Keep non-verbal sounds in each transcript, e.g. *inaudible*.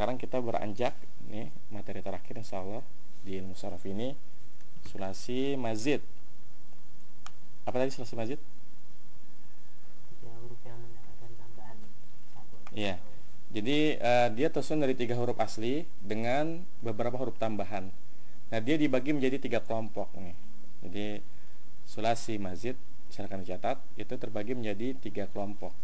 sekarang kita beranjak nih materi terakhir insya Allah di ilmu saraf ini sulasi mazid apa tadi sulasi mazid tiga huruf yang mendapatkan tambahan satu Iya. Jadi eh, dia tersusun dari tiga huruf asli dengan beberapa huruf tambahan. Nah dia dibagi menjadi tiga kelompok nih. Jadi sulasi mazid silakan dicatat itu terbagi menjadi tiga kelompok.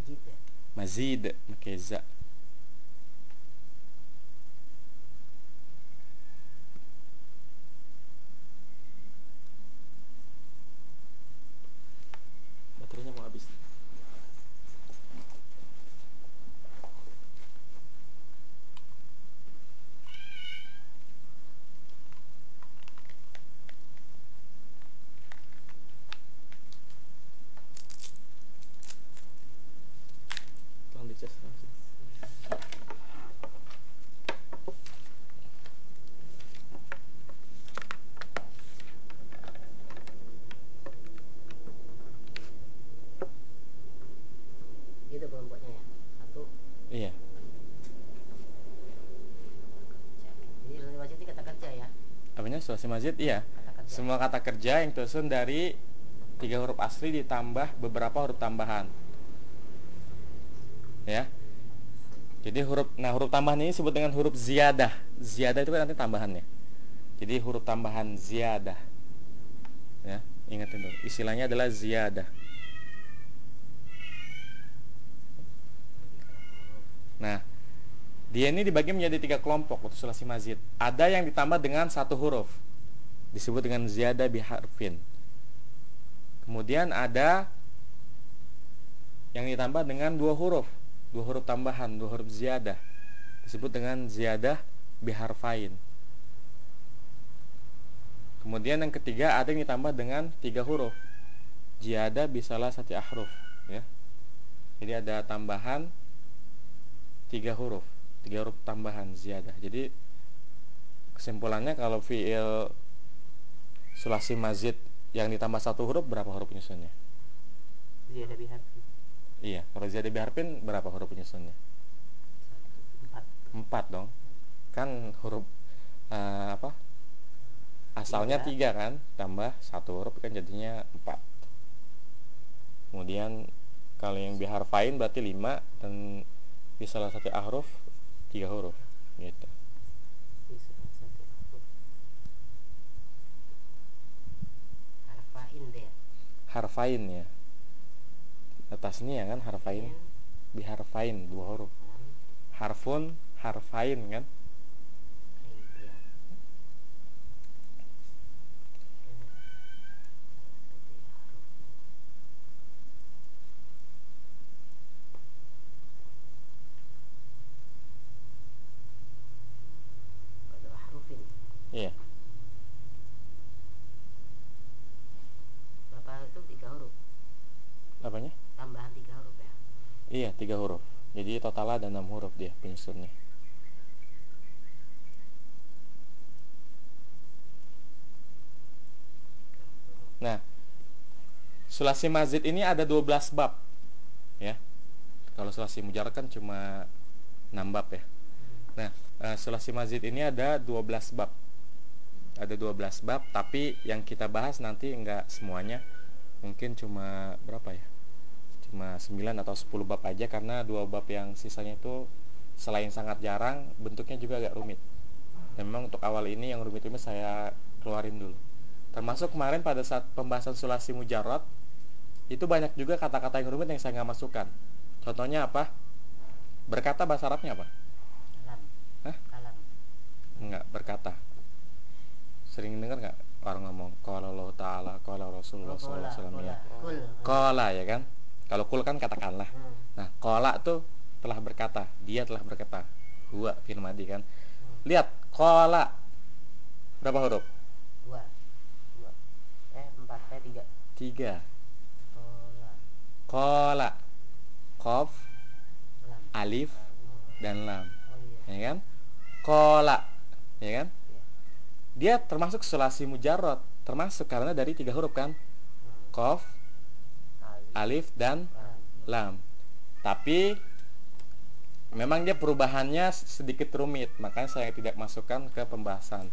majid ya Mazid pakai za. Baterainya mau habis. Tolong dicas langsung. itu kelompoknya ya satu Iya. kerja ini sulasi majid ini kata kerja ya Apanya sulasi mazid? Iya. Semua kata kerja yang tersusun dari tiga huruf asli ditambah beberapa huruf tambahan. Ya. Jadi huruf nah huruf tambahan ini disebut dengan huruf ziyadah. Ziyadah itu kan nanti tambahannya. Jadi huruf tambahan ziyadah. Ya, ingatin dulu. Istilahnya adalah ziyadah. Nah, dia ini dibagi menjadi tiga kelompok untuk sulasi mazid. Ada yang ditambah dengan satu huruf. Disebut dengan ziyadah biharfin. Kemudian ada yang ditambah dengan dua huruf. Dua huruf tambahan, dua huruf ziyadah. Disebut dengan ziyadah biharfain. Kemudian yang ketiga ada yang ditambah dengan tiga huruf. Ziyadah bisalah satu ahruf. Ya. Jadi ada tambahan tiga huruf tiga huruf tambahan ziyadah jadi kesimpulannya kalau fiil sulasi mazid yang ditambah satu huruf berapa huruf penyusunnya? Ziyadah bihar iya kalau ziyadah biharpin berapa huruf penyusunnya? Empat empat dong. Kan huruf eh, apa? Asalnya Tiga. tiga kan tambah satu huruf kan jadinya empat. Kemudian kalau yang biharfain berarti lima dan di salah satu ahruf tiga huruf gitu di salah satu huruf harfain deh ya harfain ya. Atasnya kan harfain. Min, biharfain dua huruf. Harfun harfain kan ain, ya. Eh, salah satu huruf. Pada harufin iya Bapak itu tiga huruf apanya tambahan tiga huruf ya iya tiga huruf jadi total ada enam huruf dia huruf. nah sulasi mazid ini ada 12 bab ya kalau sulasi mujarad kan cuma 6 bab ya. Nah, eh, sulasi mazid ini ada 12 bab. Ada 12 bab, tapi yang kita bahas nanti enggak semuanya. Mungkin cuma berapa ya? Cuma 9 atau 10 bab aja karena dua bab yang sisanya itu selain sangat jarang, bentuknya juga agak rumit. Dan memang untuk awal ini yang rumit-rumit saya keluarin dulu. Termasuk kemarin pada saat pembahasan sulasi mujarad itu banyak juga kata-kata yang rumit yang saya nggak masukkan. Contohnya apa? Berkata bahasa Arabnya apa? kalam Hah? kalam Enggak, berkata. Sering dengar nggak orang ngomong Allah taala, qala Rasulullah Oh, sallallahu alaihi wasallam ya. Qala ya kan? Kalau kul kan katakanlah. Hmm. Nah, qala tuh telah berkata, dia telah berkata. Huwa fi'il madi kan. Hmm. Lihat, qala berapa huruf? dua dua eh empat eh tiga Tiga. Kola. Qaf, alif dan lam oh iya ya kan kola ya kan Iya. dia termasuk sulasi mujarrot termasuk karena dari tiga huruf kan Hmm. kof alif dan lam. Tapi memang dia perubahannya sedikit rumit makanya saya tidak masukkan ke pembahasan.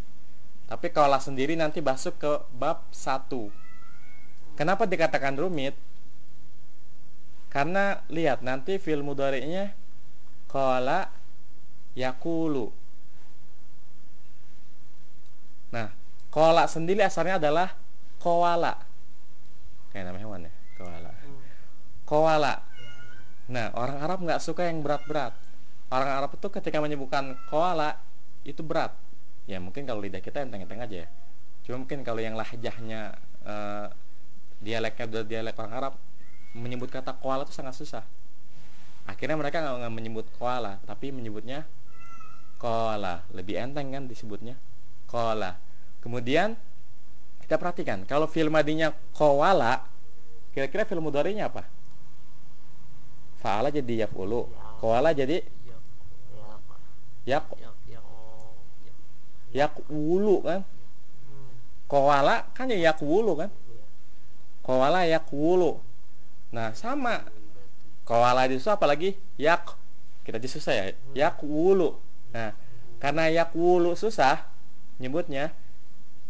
Tapi kola sendiri nanti masuk ke bab 1 kenapa dikatakan rumit? Karena lihat nanti fil mudhari'nya kola yakulu nah kola sendiri asalnya adalah koala kayak nama hewan ya koala. Koala. Nah, orang Arab nggak suka yang berat-berat. Orang Arab itu ketika menyebutkan koala itu berat. Ya mungkin kalau lidah kita enteng-enteng aja ya. Cuma mungkin kalau yang lahjahnya eh, dialeknya udah dialek orang Arab menyebut kata koala itu sangat susah. Akhirnya mereka nggak menyebut koala, tapi menyebutnya koala. Lebih enteng kan disebutnya koala. Kemudian kita perhatikan kalau film madinya koala, kira-kira film mudhari'nya apa? Fa'ala jadi yaf'ulu. Koala jadi ya yak ya ya oh yakwulu kan? Koala kan ya yakwulu kan? Koala yakwulu nah sama. Koala itu apalagi yak kita aja susah ya? Yakwulu nah karena yakwulu susah nyebutnya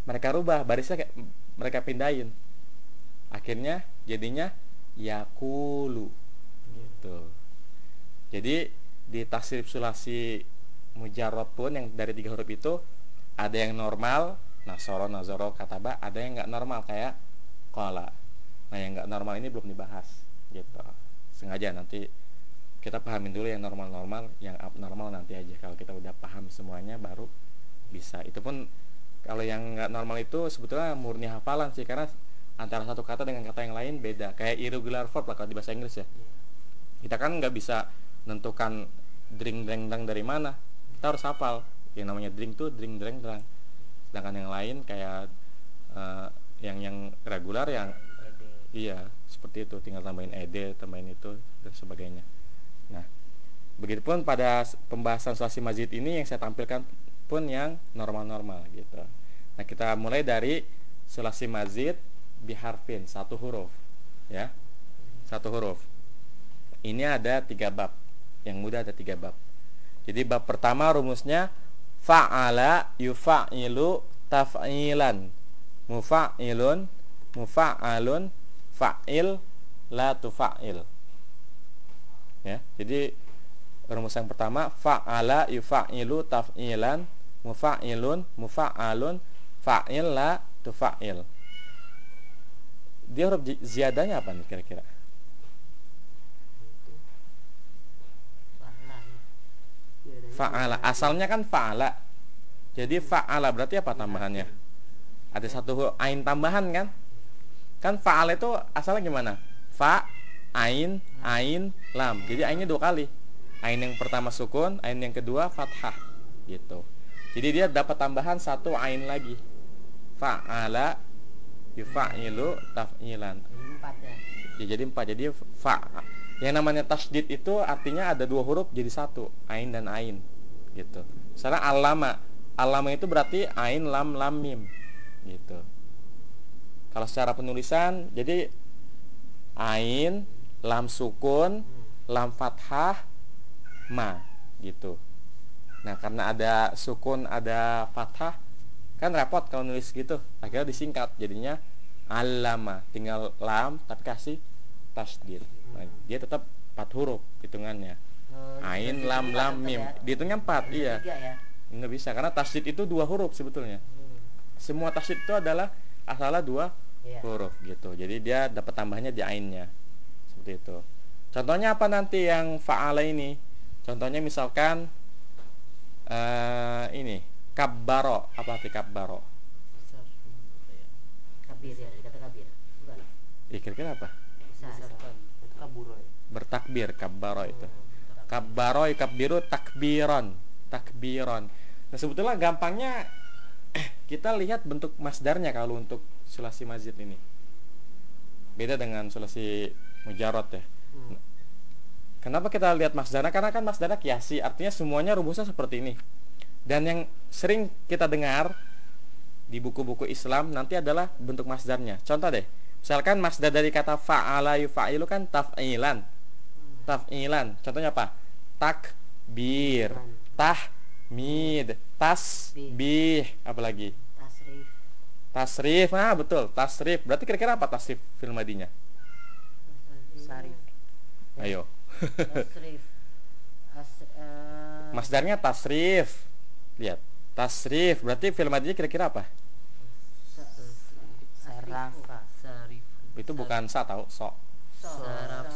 mereka rubah barisnya kayak mereka pindahin. Akhirnya jadinya yakulu gitu. Jadi di tasrif sulasi mujarrad pun yang dari tiga huruf itu ada yang normal nasoro nazoro kataba ada yang nggak normal kayak kola nah yang nggak normal ini belum dibahas gitu. Sengaja nanti kita pahamin dulu yang normal-normal yang abnormal nanti aja. Kalau kita udah paham semuanya baru bisa. Itu pun kalau yang nggak normal itu sebetulnya murni hafalan sih karena antara satu kata dengan kata yang lain beda. Kayak irregular verb lah kalau di bahasa Inggris ya. Iya kita kan nggak bisa menentukan drink dreng drang dari mana. Kita harus hafal. Yang namanya drink tuh drink dreng drang sedangkan yang lain kayak eh, yang yang regular yang ede iya seperti itu. Tinggal tambahin ed tambahin itu dan sebagainya. Nah begitupun pada pembahasan sulasi mazid ini yang saya tampilkan pun yang normal-normal gitu. Nah kita mulai dari sulasi mazid biharfin satu huruf ya. Satu huruf ini ada tiga bab. Yang mudah ada tiga bab. Jadi bab pertama rumusnya fa'ala yufa'ilu taf'ilan. Mufa'ilun mufa'alun fa'il la tufa'il. Ya jadi rumus yang pertama fa'ala yufa'ilu taf'ilan. Mufa'ilun mufa'alun fa'il la tufa'il. Dia huruf zi- ziyadahnya apa nih kira-kira itu fa'ala ya Biadanya fa'ala. Asalnya kan fa'ala. Jadi fa'ala berarti apa tambahannya? Ada satu ain tambahan kan? Kan fa'ala itu asalnya gimana? Fa ain ain lam. Jadi ainnya dua kali. Ain yang pertama sukun ain yang kedua fathah. Gitu. Jadi dia dapat tambahan satu ain lagi. Fa'ala yufa'ilu taf'ilan. Jadi empat ya? Ya jadi empat. Jadi fa yang namanya tasdid itu artinya ada dua huruf jadi satu ain dan ain gitu. Misalnya alama alama itu berarti ain lam lam mim gitu. Kalau secara penulisan jadi ain lam sukun lam fathah ma gitu. Nah karena ada sukun ada fathah kan repot kalau nulis gitu. Akhirnya disingkat jadinya alama. Tinggal lam tapi kasih tasdid nah, dia tetap empat huruf hitungannya. Oh, ain lam lam mim. ya? dihitungnya empat iya. ya? Nggak bisa karena tasdid itu dua huruf sebetulnya. Hmm. semua tasdid itu adalah asalnya dua iya. huruf gitu. Jadi dia dapat tambahnya di ainnya. Seperti itu. Contohnya apa nanti yang faala ini? Contohnya misalkan eh ini kabbaro. Apa arti kabbaro? Kabir ya dikata kabir bukan? Ya kira-kira apa besar itu kaburo ya bertakbir kabbaro itu kabbaro kabbiru takbiron takbiron nah sebetulnya gampangnya kita lihat bentuk masdarnya kalau untuk sulasi mazid ini beda dengan sulasi mujarot ya Hmm. Kenapa kita lihat masdarnya? Karena kan masdarnya kiasi, artinya semuanya rumusnya seperti ini. Dan yang sering kita dengar di buku-buku Islam nanti adalah bentuk masdarnya. Contoh deh, misalkan masdar dari kata fa'ala yufa'ilu kan taf'ilan. Taf'ilan. Contohnya apa? Takbir, tahmid, tasbih, apalagi? tasrif Tasrif. Nah, betul, tasrif. Berarti kira-kira apa tasrif fil madinya? sarif Ayo. tasrif as eh, Masdarnya tasrif. Lihat. Tasrif. Berarti fil madinya kira-kira apa? sarif Itu bukan sa tahu, so. so- Saraf.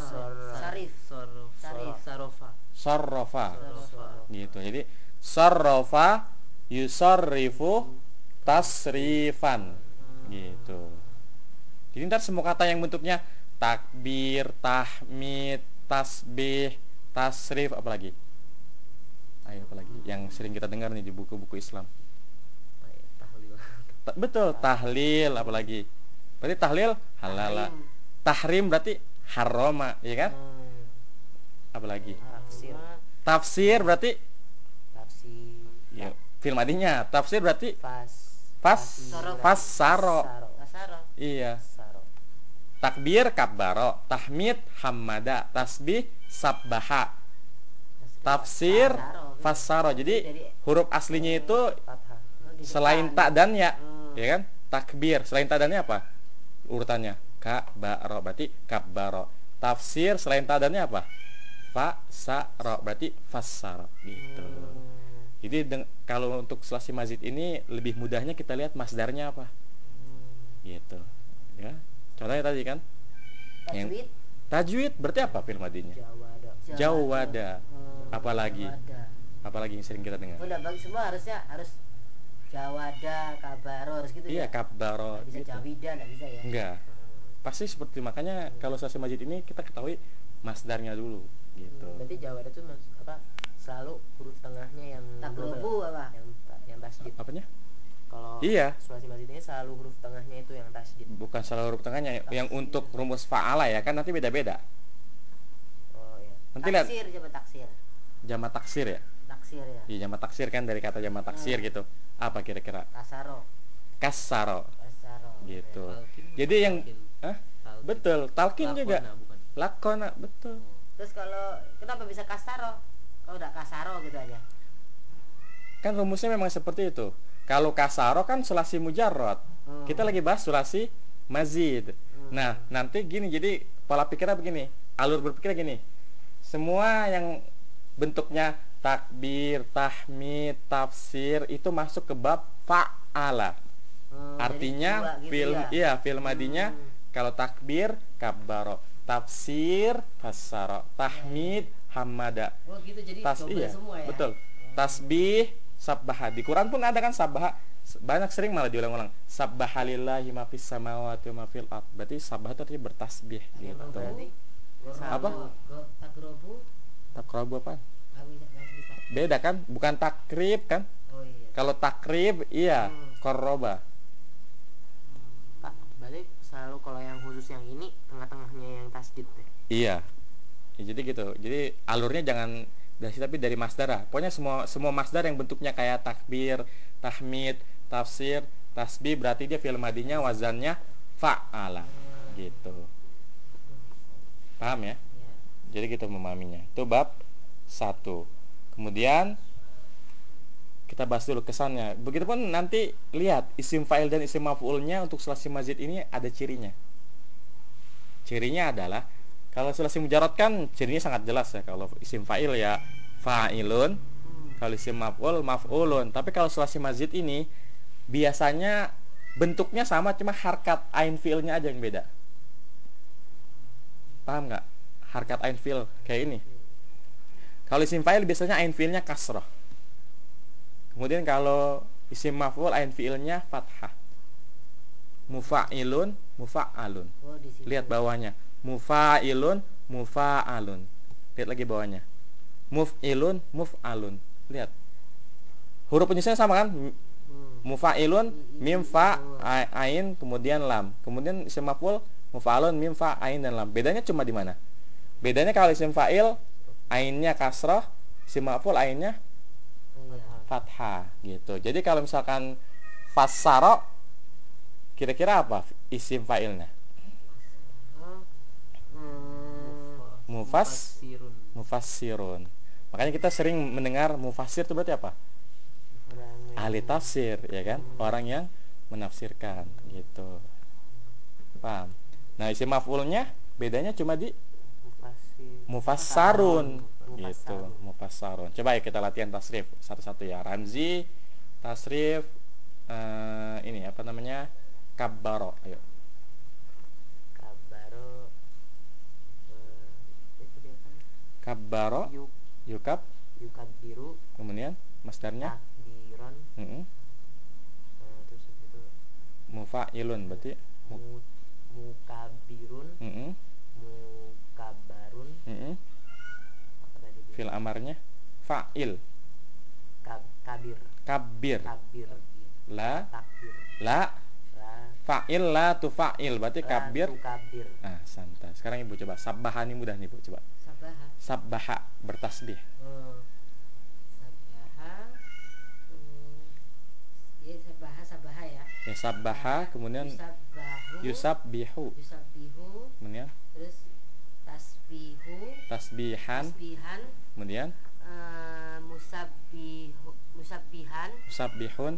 sarif. Sarofa. Sarrafa. Sarofa. Gitu. Jadi sarrafa yusarrifu tasrifan. Gitu. Jadi ntar semua kata yang bentuknya takbir, tahmid, tasbih, tasrif apalagi? Ayo apalagi yang sering kita dengar nih di buku-buku Islam. Tahlil. Betul, tahlil apalagi? Berarti tahlil halala. Tahrim berarti haroma, ya kan? Hmm, Apalagi? tafsir Tafsir berarti tafsir ya, fil madinya. Tafsir berarti fas Fas Saro. Iya. Saro. Takbir kabbaro, tahmid hamada, tasbih sabbaha, tafsir Fasaro. fassaro. Jadi huruf aslinya itu fathah Oh, selain tak dan ya, Hmm. ya kan? Takbir. Selain tak dannya apa? Urutannya kabaro berarti kabbaro. Tafsir selain tak dannya apa? Fasaro berarti fassaro gitu. Hmm. Jadi deng- kalau untuk selasi mazid ini lebih mudahnya kita lihat masdarnya apa. Hmm. Gitu. Ya. Contohnya tadi kan Yang- Tajwid tajwid berarti apa fil madinya? Jawada Jawada. Hmm, Apalagi? Jawada. Apalagi yang sering kita dengar? Oh, enggak bagi semua harusnya harus Jawada, Kabaro harus gitu Iya, ya. kabbaro Nggak bisa gitu. Jawida enggak bisa ya. Enggak. Pasti seperti makanya kalau selasi mazid ini kita ketahui masdarnya dulu gitu. Berarti Jawa itu mas apa selalu huruf tengahnya yang double. apa? yang yang tasdid. Apanya? Kalau Iya. sulasi ini selalu huruf tengahnya itu yang tasdid. Bukan salah huruf tengahnya yang untuk rumus fa'ala ya kan nanti beda-beda. Oh iya. Nanti lihat Taksir coba taksir. jama taksir ya. Taksir ya. Iya, jama taksir kan dari kata jama taksir Hmm. gitu. Apa kira-kira? Kasaro. Kasaro Kasaro. gitu. Talqin Jadi yang? Talqin. Betul, talqin juga. Lakona, bukan. Lakona, betul. Terus kalau kenapa bisa kasaro? Kalau udah kasaro gitu aja. Kan rumusnya memang seperti itu. Kalau kasaro kan sulasi mujarrad. Hmm. Kita lagi bahas sulasi mazid. Hmm. Nah, nanti gini jadi pola pikirnya begini. Alur berpikirnya gini. Semua yang bentuknya takbir, tahmid, tafsir itu masuk ke bab fa'ala. Hmm, Artinya gitu film ya. iya film madinya Hmm. kalau takbir kabbaro, tafsir fassaro, tahmid hamada. Oh gitu jadi Tas iya, semua ya. betul. Tasbih sabbaha. Di Quran pun ada kan sabbaha. Banyak sering malah diulang-ulang. Sabbahalillahi ma fis samawati wa ma fil ard. Berarti sabbaha itu artinya bertasbih gitu. Apa? Takrobu Takrabu apa? Beda kan? Bukan takrib kan? Oh iya. Kalau takrib iya, Hmm. korroba. Pak, berarti selalu kalau yang khusus yang ini tengah-tengahnya yang tasdid deh. Iya. Ya, jadi gitu. Jadi alurnya jangan dari tapi dari masdar. Pokoknya semua semua masdar yang bentuknya kayak takbir, tahmid, tafsir, tasbih berarti dia fi'il madinya wazannya fa'ala. Gitu. Paham ya? Iya. Jadi kita memahaminya. Itu bab satu. Kemudian kita bahas dulu kesannya. Begitupun nanti lihat isim fa'il dan isim maf'ulnya untuk sulasi mazid ini ada cirinya. Cirinya adalah kalau sulasi mujarad kan cirinya sangat jelas ya. Kalau isim fa'il ya fa'ilun, kalau isim maf'ul maf'ulun. Tapi kalau sulasi mazid ini biasanya bentuknya sama cuma harkat ain fi'ilnya aja yang beda. Paham nggak? Harkat ain fi'il kayak ini. Kalau isim fa'il biasanya ain fi'ilnya kasrah. Kemudian kalau isim maf'ul ain fi'ilnya fathah. Mufa'ilun, mufa'alun. Oh. Lihat bawahnya. Mufa'ilun, mufa'alun. Lihat lagi bawahnya. Muf'ilun, muf'alun. Lihat. Huruf penyusunnya sama kan? Mufa'ilun, mim fa ain kemudian lam. Kemudian isim maf'ul mufa'alun mim fa ain dan lam. Bedanya cuma di mana? Bedanya kalau isim fa'il ainnya kasroh isim maf'ul ainnya fathah gitu. Jadi kalau misalkan fassaro kira-kira apa isim fa'ilnya? Hmm, mufas Mufassirun. mufassirun makanya kita sering mendengar mufassir itu berarti apa? Ahli tafsir ya kan? Orang yang menafsirkan gitu. Paham? Nah isim maf'ulnya bedanya cuma di. Mufassarun. Gitu mufassarun. Coba ya kita latihan tasrif satu-satu ya. Ramzi tasrif eh, ini apa namanya? Kabbaro. Ayo. Kabaro eh, itu dia kan? Kabbaro. Yuk. Yukab. Yukabiru kemudian masdarnya? Takbiron Mm-mm. eh, terus habis itu mufa'ilun berarti? Mu, mukabirun. Mm-mm. mukabarun Mm-mm. apa tadi dia? fil amarnya? Fa'il. Kab, kabir. Kabir. Kabir. La. Takbir. La. La. Fa'il la tu fa'il. Berarti kabir. la kabir. Nah santai. Sekarang ibu coba. Sabbaha ini mudah nih bu. Coba. Sabaha sabbaha bertasbih. Hmm. sabaha hmm, ya sabaha sabaha ya. Ya sabbaha kemudian yusabahu yusabbihu. Yusabihu kemudian? Terus tasbihu. Tasbihan. Tasbihan. Kemudian? Eh, musabbihu musabbihan. Musabbihun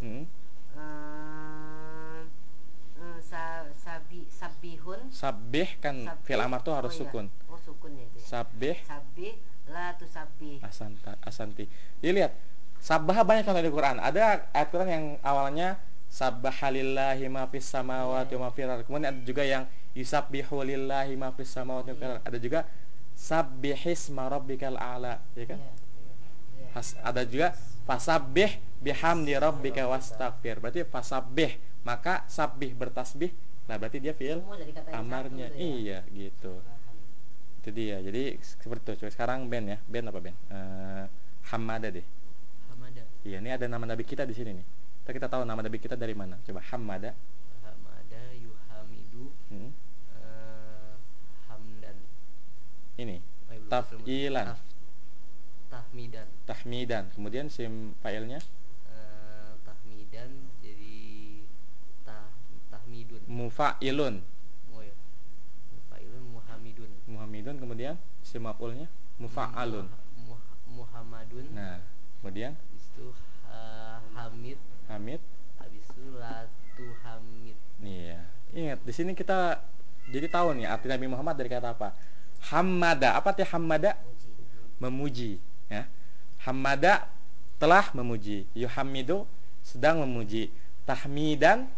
Mm-mm. eh, eh, sa, sabi, sabihun sabbih kan fil amar tuh harus Oh, iya. sukun. Oh sukun ya sabbih. Sabih la tu sabih asanta asanti. Jadi lihat. Sabbaha banyak contoh di Quran. Ada ayat Quran yang awalnya sabbaha lillahi ma fis samawati wa ma fil ardh. kemudian ada juga yang yusabbihu lillahi ma fis samawati ardh. ada juga sabbihisma rabbikal a'la ya kan? Iya. Iya. Has- ada juga fasabbih bihamdi rabbika wastaghfir berarti fasabbih maka sabbih bertasbih nah berarti dia fiil amarnya ya. iya gitu. Itu dia. Jadi seperti itu. Coba sekarang Ben ya. Ben apa Ben? Eh, Hamada deh. Hamada. iya ini ada nama nabi kita di sini nih. Kita kita tahu nama nabi kita dari mana. Coba Hamada Hmm, eh, hamdan. ini Eh, belum Taf'ilan. Taf- tahmidan. tahmidan kemudian sim failnya Eh, tahmidan jadi tah tahmidun. mufa'ilun Oh ya. Mufailun muhamidun. muhamidun kemudian sim maf'ulnya mufa'alun Muha- Muhammadun. nah kemudian Habis itu eh, Hamid, Hamid habis itu Latu Hamid. Iya. Ingat, di sini kita jadi tahu nih arti Nabi Muhammad dari kata apa? Hamada. Apa arti hamada? Muji. Memuji, ya. Hamada telah memuji. Yuhamidu sedang memuji. Tahmidan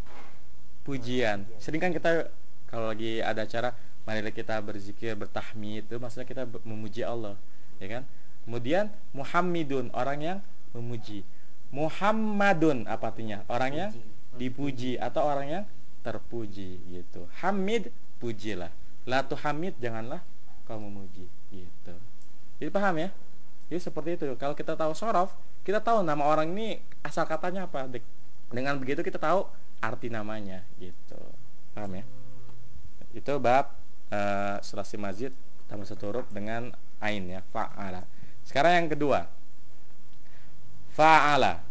pujian. Sering kan kita kalau lagi ada acara marilah kita berzikir, bertahmid itu maksudnya kita memuji Allah, ya kan? Kemudian Muhammidun orang yang memuji. Muhammadun apa artinya? Orang yang dipuji atau orang yang terpuji gitu. Hamid pujilah. La hamid janganlah kau memuji gitu. Jadi paham ya? Jadi seperti itu. Kalau kita tahu sorof, kita tahu nama orang ini asal katanya apa. Dengan begitu kita tahu arti namanya gitu. Paham ya? Itu bab eh, surasi mazid tambah satu huruf dengan ain ya, fa'ala. Sekarang yang kedua. Fa'ala.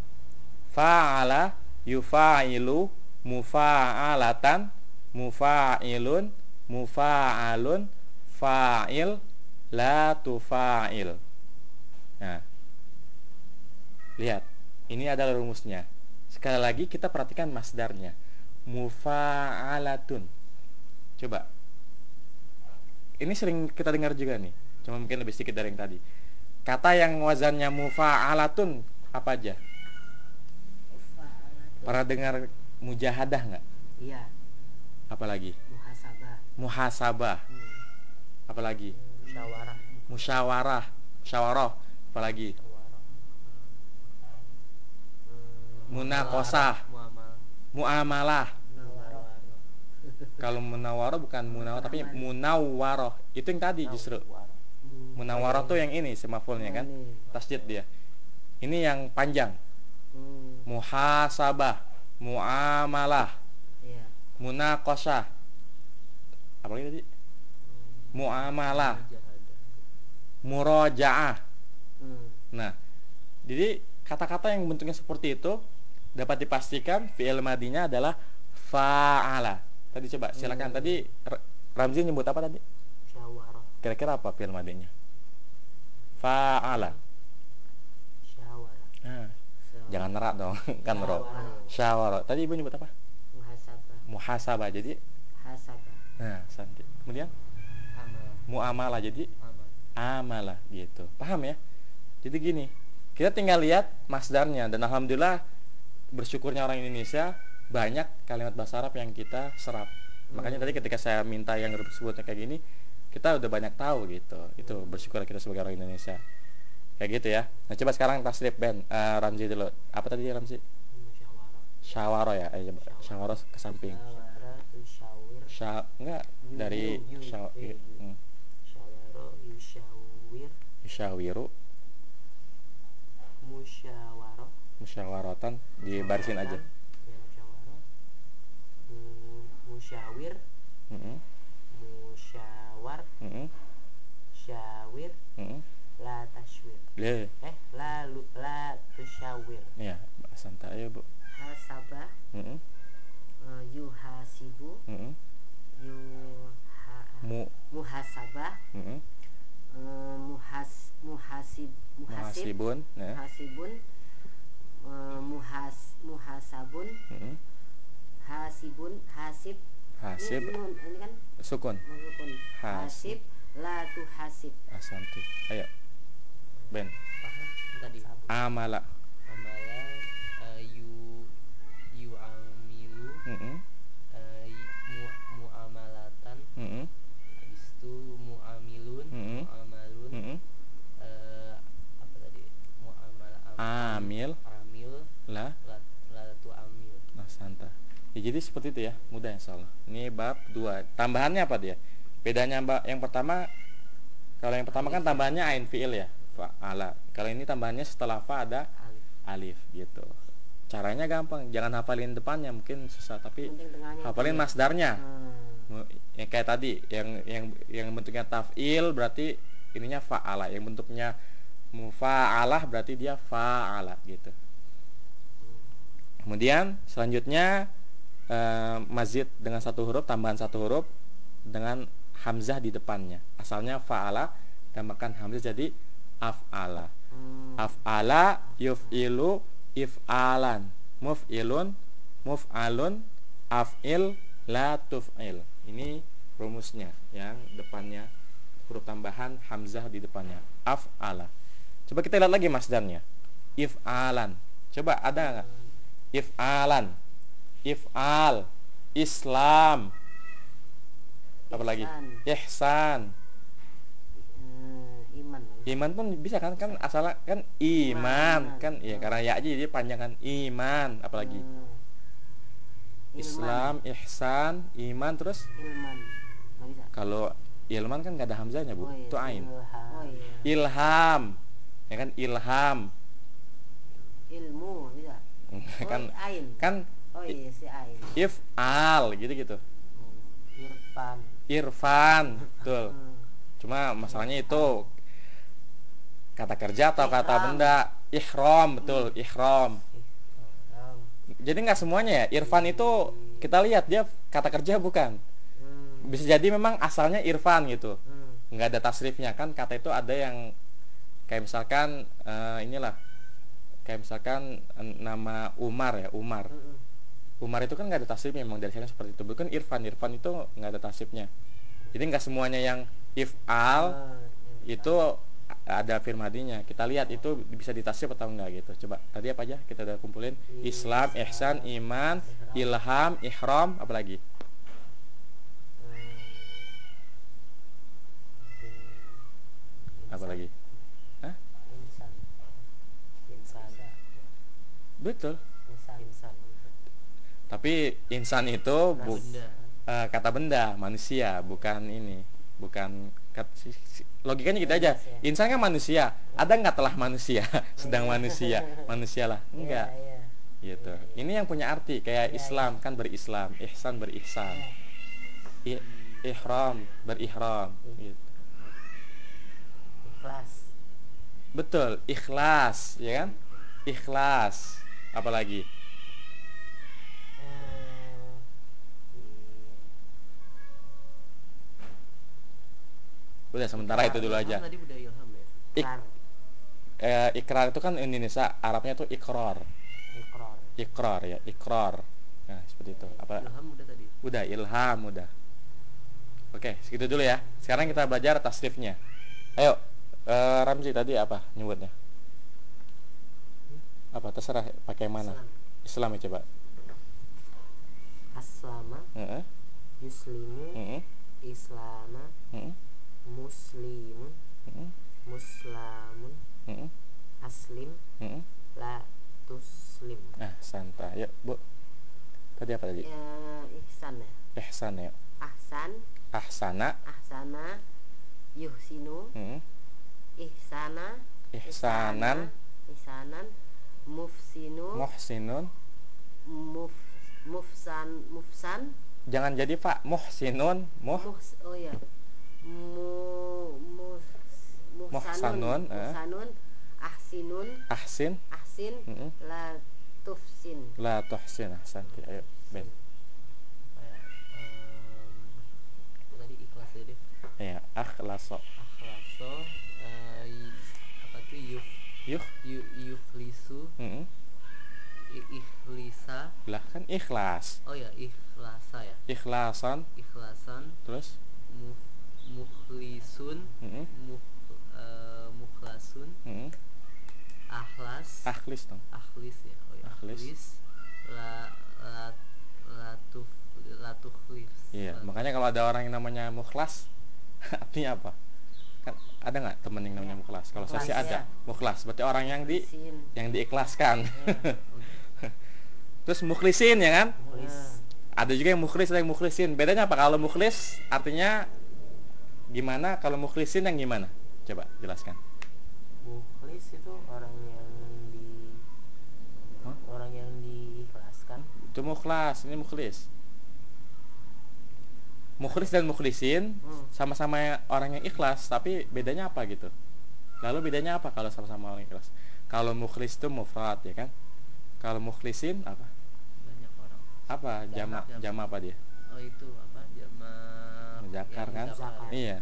Fa'ala yufa'ilu mufa'alatan mufa'ilun mufa'alun fa'il la tufa'il. Nah. Lihat, ini adalah rumusnya. Sekali lagi kita perhatikan masdarnya. Mufa'alatun. Coba. Ini sering kita dengar juga nih. Cuma mungkin lebih sedikit dari yang tadi. Kata yang wazannya mufa'alatun apa aja? Pernah dengar mujahadah nggak? iya Apalagi muhasabah muhasabah, hmm. apalagi musyawarah musyawarah, musyawarah, apalagi munakosah, Muamal. muamalah. Kalau munawarah bukan munawar tapi munawwaroh. Itu yang tadi justru. Munawwarah tuh yang ini semafulnya kan. Tasjid dia. Ini yang panjang. hmm. Muhasabah, muamalah, iya munakosah. Apalagi tadi? Muamalah. Muja- murojaah. Hmm. Nah, jadi kata-kata yang bentuknya seperti itu dapat dipastikan fi'il madinya adalah fa'ala. Tadi coba silakan. Hmm. Tadi Ramzi nyebut apa tadi? Syawarah. Kira-kira apa fi'il madinya? Fa'ala. Syawarah. Nah, Syawarah. Jangan nerak dong, *laughs* kan ro. Syawara. Tadi Ibu nyebut apa? Muhasabah. Muhasabah. Jadi Hasabah. nah, santai. Kemudian amal muamalah. Jadi amal amalah gitu. Paham ya? Jadi gini, kita tinggal lihat masdarnya dan alhamdulillah bersyukurnya orang Indonesia banyak kalimat bahasa Arab yang kita serap. Makanya Hmm. tadi ketika saya minta yang disebutnya kayak gini, kita udah banyak tahu gitu. Itu bersyukur kita sebagai orang Indonesia. Kayak gitu ya. Nah, coba sekarang tasrif Ben Eh, Ramzi dulu. Apa tadi Ramzi? Syawaro ya. Eh, coba. Syawaro ke samping. Sya enggak dari syaw- hmm. Syawarah yusyawir. Musyawarah. musyawaratan dibarisin aja. Ya. Mu- Musyawir. Heeh. Musyawar. Heeh. Syawir. Heeh. La tashwir. Le. Eh, la lu, la tusyawir. Ya, santai ya, Bu. Hasabah. Heeh. eh, yuhasibu. Heeh. Yuha, Mu muhasabah. heeh. eh, muhas, muhasib. Muhasib. Muhasibun, ya. Muhasibun. eh, muhas, muhasabun. Heeh. Hasibun. Hasib. Hasib Ini, nun, ini kan sukun. Hasib. hasib la tuhasib Asanti. Ayo. Ben. tadi Amala. amala eh, yu yu amilu Heeh. eh, mu muamalatan Heeh. habis itu muamilun muamalun eh, apa tadi muamalah am- Amil amil la la la tu amil Asanta. Ya, jadi seperti itu ya, mudah insya Allah. Ini bab 2. Tambahannya apa dia? Bedanya mbak yang pertama kalau yang pertama kan tambahannya ain fiil ya, fa'ala. Kalau ini tambahannya setelah fa ada alif alif gitu. Caranya gampang, jangan hafalin depannya mungkin susah, tapi hafalin ya. masdarnya. Hmm. Yang kayak tadi, yang yang yang bentuknya taf'il berarti ininya fa'ala, yang bentuknya mufa'alah berarti dia fa'ala gitu. Kemudian selanjutnya eh, mazid dengan satu huruf, tambahan satu huruf dengan hamzah di depannya. Asalnya fa'ala tambahkan hamzah jadi af'ala. Af'ala yuf'ilu if'alan. Muf'ilun muf'alun af'il la tuf'il. Ini rumusnya yang depannya huruf tambahan hamzah di depannya. Af'ala. Coba kita lihat lagi masdarnya. If'alan. Coba ada nggak? If'alan. If'al. Islam. Apa lagi? Ihsan. Iman pun bisa kan kan asal kan iman Iman. kan? Ya karena ya aja jadi panjangan iman apalagi. Hmm. Islam ihsan iman terus? Ilman. Kalau ilman kan gak ada hamzahnya bu. Oh, iya. itu ain. ilham. Oh iya. Ilham. Ya kan ilham. Ilmu bisa. *laughs* Kan oh, ain. kan oh iya si ain. ifal gitu gitu irfan. Irfan betul. *laughs* Cuma masalahnya itu kata kerja atau kata Ihram. benda ihram betul ihram Ihram. jadi nggak semuanya ya irfan itu kita lihat dia kata kerja bukan Hmm. bisa jadi memang asalnya irfan gitu Hmm. nggak ada tasrifnya kan kata itu ada yang kayak misalkan eh, inilah kayak misalkan eh, nama Umar ya Umar Hmm. Umar itu kan nggak ada tasrifnya memang dari sana seperti itu bukan Irfan Irfan itu nggak ada tasrifnya jadi nggak semuanya yang ifal Ah, iya. itu ada firmadinya kita lihat itu bisa ditasrif atau enggak gitu. Coba tadi apa aja kita udah kumpulin? Islam ihsan iman ilham ihram apalagi apalagi Hah? insan. Insan. Betul. Tapi insan itu bu- eh, kata benda manusia bukan ini bukan logikanya gitu aja. Insan kan manusia. Ada nggak telah manusia? *laughs* Sedang manusia. *laughs* Manusia lah. Iya, enggak iya. gitu. Iya, iya. ini yang punya arti kayak Iya, Islam kan berislam. Ihsan berihsan. I- ihram berihram. Gitu. ikhlas. Betul. Ikhlas ya kan? Ikhlas. Apalagi Eh, iya. Udah sementara itu dulu aja. Tadi udah ilham ya? Ik- ikrar. Eh, ikrar itu kan Indonesia Arabnya ikror. Ikrar ikrar ya ikrar nah seperti itu. Apa? Ilham udah tadi? Udah ilham udah. Oke segitu dulu ya. Sekarang kita belajar tasrifnya. Ayo eh, Ramzi tadi apa nyebutnya? Apa terserah pakai mana? Islam. Islam ya coba. Aslama Heeh, yuslimu heeh, islama. Heeh, muslimun heeh, muslamun aslim. La tuslim nah santai yuk bu. Tadi apa tadi? Eh, ihsan ya? Ihsan ya. Ahsan. Ahsana. Ahsana. Yuhsinu. Ihsana. Ihsanan. Ihsanan. Mufsinu. Muhsinun. Muf mufsan mufsan. Jangan jadi pak. Muhsinun. Muh. Oh ya mu, mus, Muhsanun, muhsanun eh. muhsanun ahsinun ahsin. ahsin heeh. la tufsin la tuhsin ahsan. Ayo Ben. Tadi ikhlas ya deh ya akhlaso. Akhlaso eh, i- apa tuh yuf yuk yu, yuflisu. Heeh. i- ikhlisa. Lah kan ikhlas. Oh ya ikhlasa ya? Ikhlasan. Ikhlasan. Terus muf, mukhlisun heeh, mukh, eh, mukhlasun heeh. akhlas akhlis dong. Akhlis ya oh ya Akhlis. akhlis la la latuf latukhlis iya Latu- makanya kalau ada orang yang namanya mukhlas *laughs* artinya apa? Kan ada nggak temen yang namanya Ya, mukhlas? Kalau saya sih ada. ya. mukhlas berarti orang yang di Mukhlisin. yang diikhlaskan. *laughs* Ya. terus mukhlisin ya kan? Mukhlis. Ada juga yang mukhlis ada yang mukhlisin. Bedanya apa? Kalau mukhlis artinya gimana? Kalau mukhlisin yang gimana? Coba jelaskan mukhlis itu orang yang di Hah? orang yang diikhlaskan itu mukhlas ini mukhlis. Mukhlis dan mukhlisin Hmm. sama-sama orang yang ikhlas tapi bedanya apa gitu? Lalu bedanya apa kalau sama-sama orang ikhlas? Kalau mukhlis itu mufrad ya kan? Kalau mukhlisin apa? Banyak orang. Apa? Jama jama apa dia? Oh itu apa? Jama Muzakkar kan? Muzakkar. iya.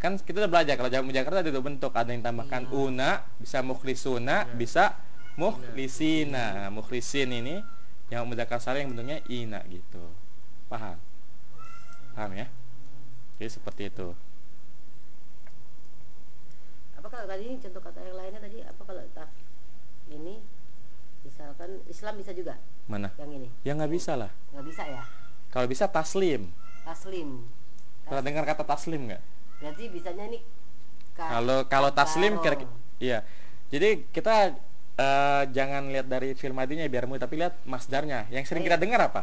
Kan kita udah belajar kalau jama muzakkar ada dua bentuk ada yang tambahkan Iya. una bisa mukhlisuna Iya. bisa mukhlisina. Nah, mukhlisin ini yang muzakkar saling yang bentuknya ina gitu. Paham? Paham ya? Jadi seperti itu. Apa kalau tadi contoh kata yang lainnya tadi apa kalau taf ini? Misalkan Islam bisa juga? Mana? Yang ini? Ya nggak bisa lah. Nggak bisa ya? Kalau bisa taslim. Taslim. Pernah dengar kata taslim nggak? Berarti bisanya ini ka- kalau kalau taslim kabaro. kira iya. Jadi kita eh, jangan lihat dari film adinya biar mudah tapi lihat masdarnya. Yang sering Iya. kita dengar apa?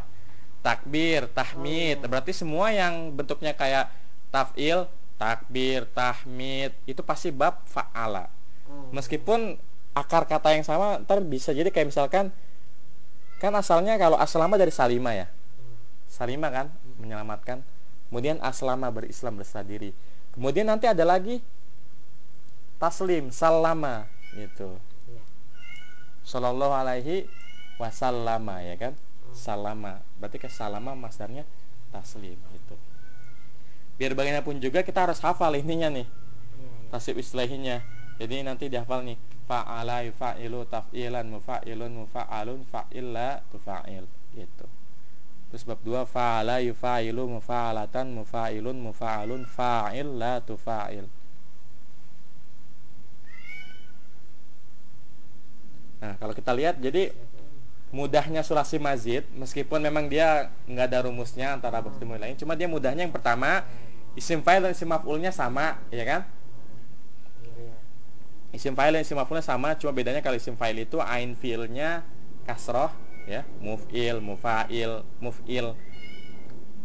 Takbir tahmid. Oh, iya. berarti semua yang bentuknya kayak taf'il takbir tahmid itu pasti bab fa'ala. Hmm. meskipun akar kata yang sama ntar bisa jadi kayak misalkan kan asalnya kalau aslama dari salima ya? Hmm. salima kan? Menyelamatkan. Kemudian aslama berislam berserah diri. Kemudian nanti ada lagi taslim salama gitu Sallallahu alaihi wasallama ya kan? Salama. Berarti ke salama masdarnya taslim gitu. Biar bagaimanapun juga kita harus hafal ininya nih. Iya. tasib islahinya jadi nanti dihafal nih. Fa'ala yufa'ilu taf'ilan mufa'ilun mufa'alun fa'illa tufa'il gitu. Terus bab 2 fa'ala yufa'ilu mufa'alatan mufa'ilun mufa'alun fa'il la tufa'il nah kalau kita lihat jadi mudahnya sulasi mazid meskipun memang dia nggak ada rumusnya antara bab timur lain cuma dia mudahnya yang pertama isim fa'il dan isim maf'ulnya sama ya kan. Isim fa'il dan isim maf'ulnya sama, cuma bedanya kalau isim fa'il itu ain fiilnya kasroh ya, muf'il, mufa'il, muf'il.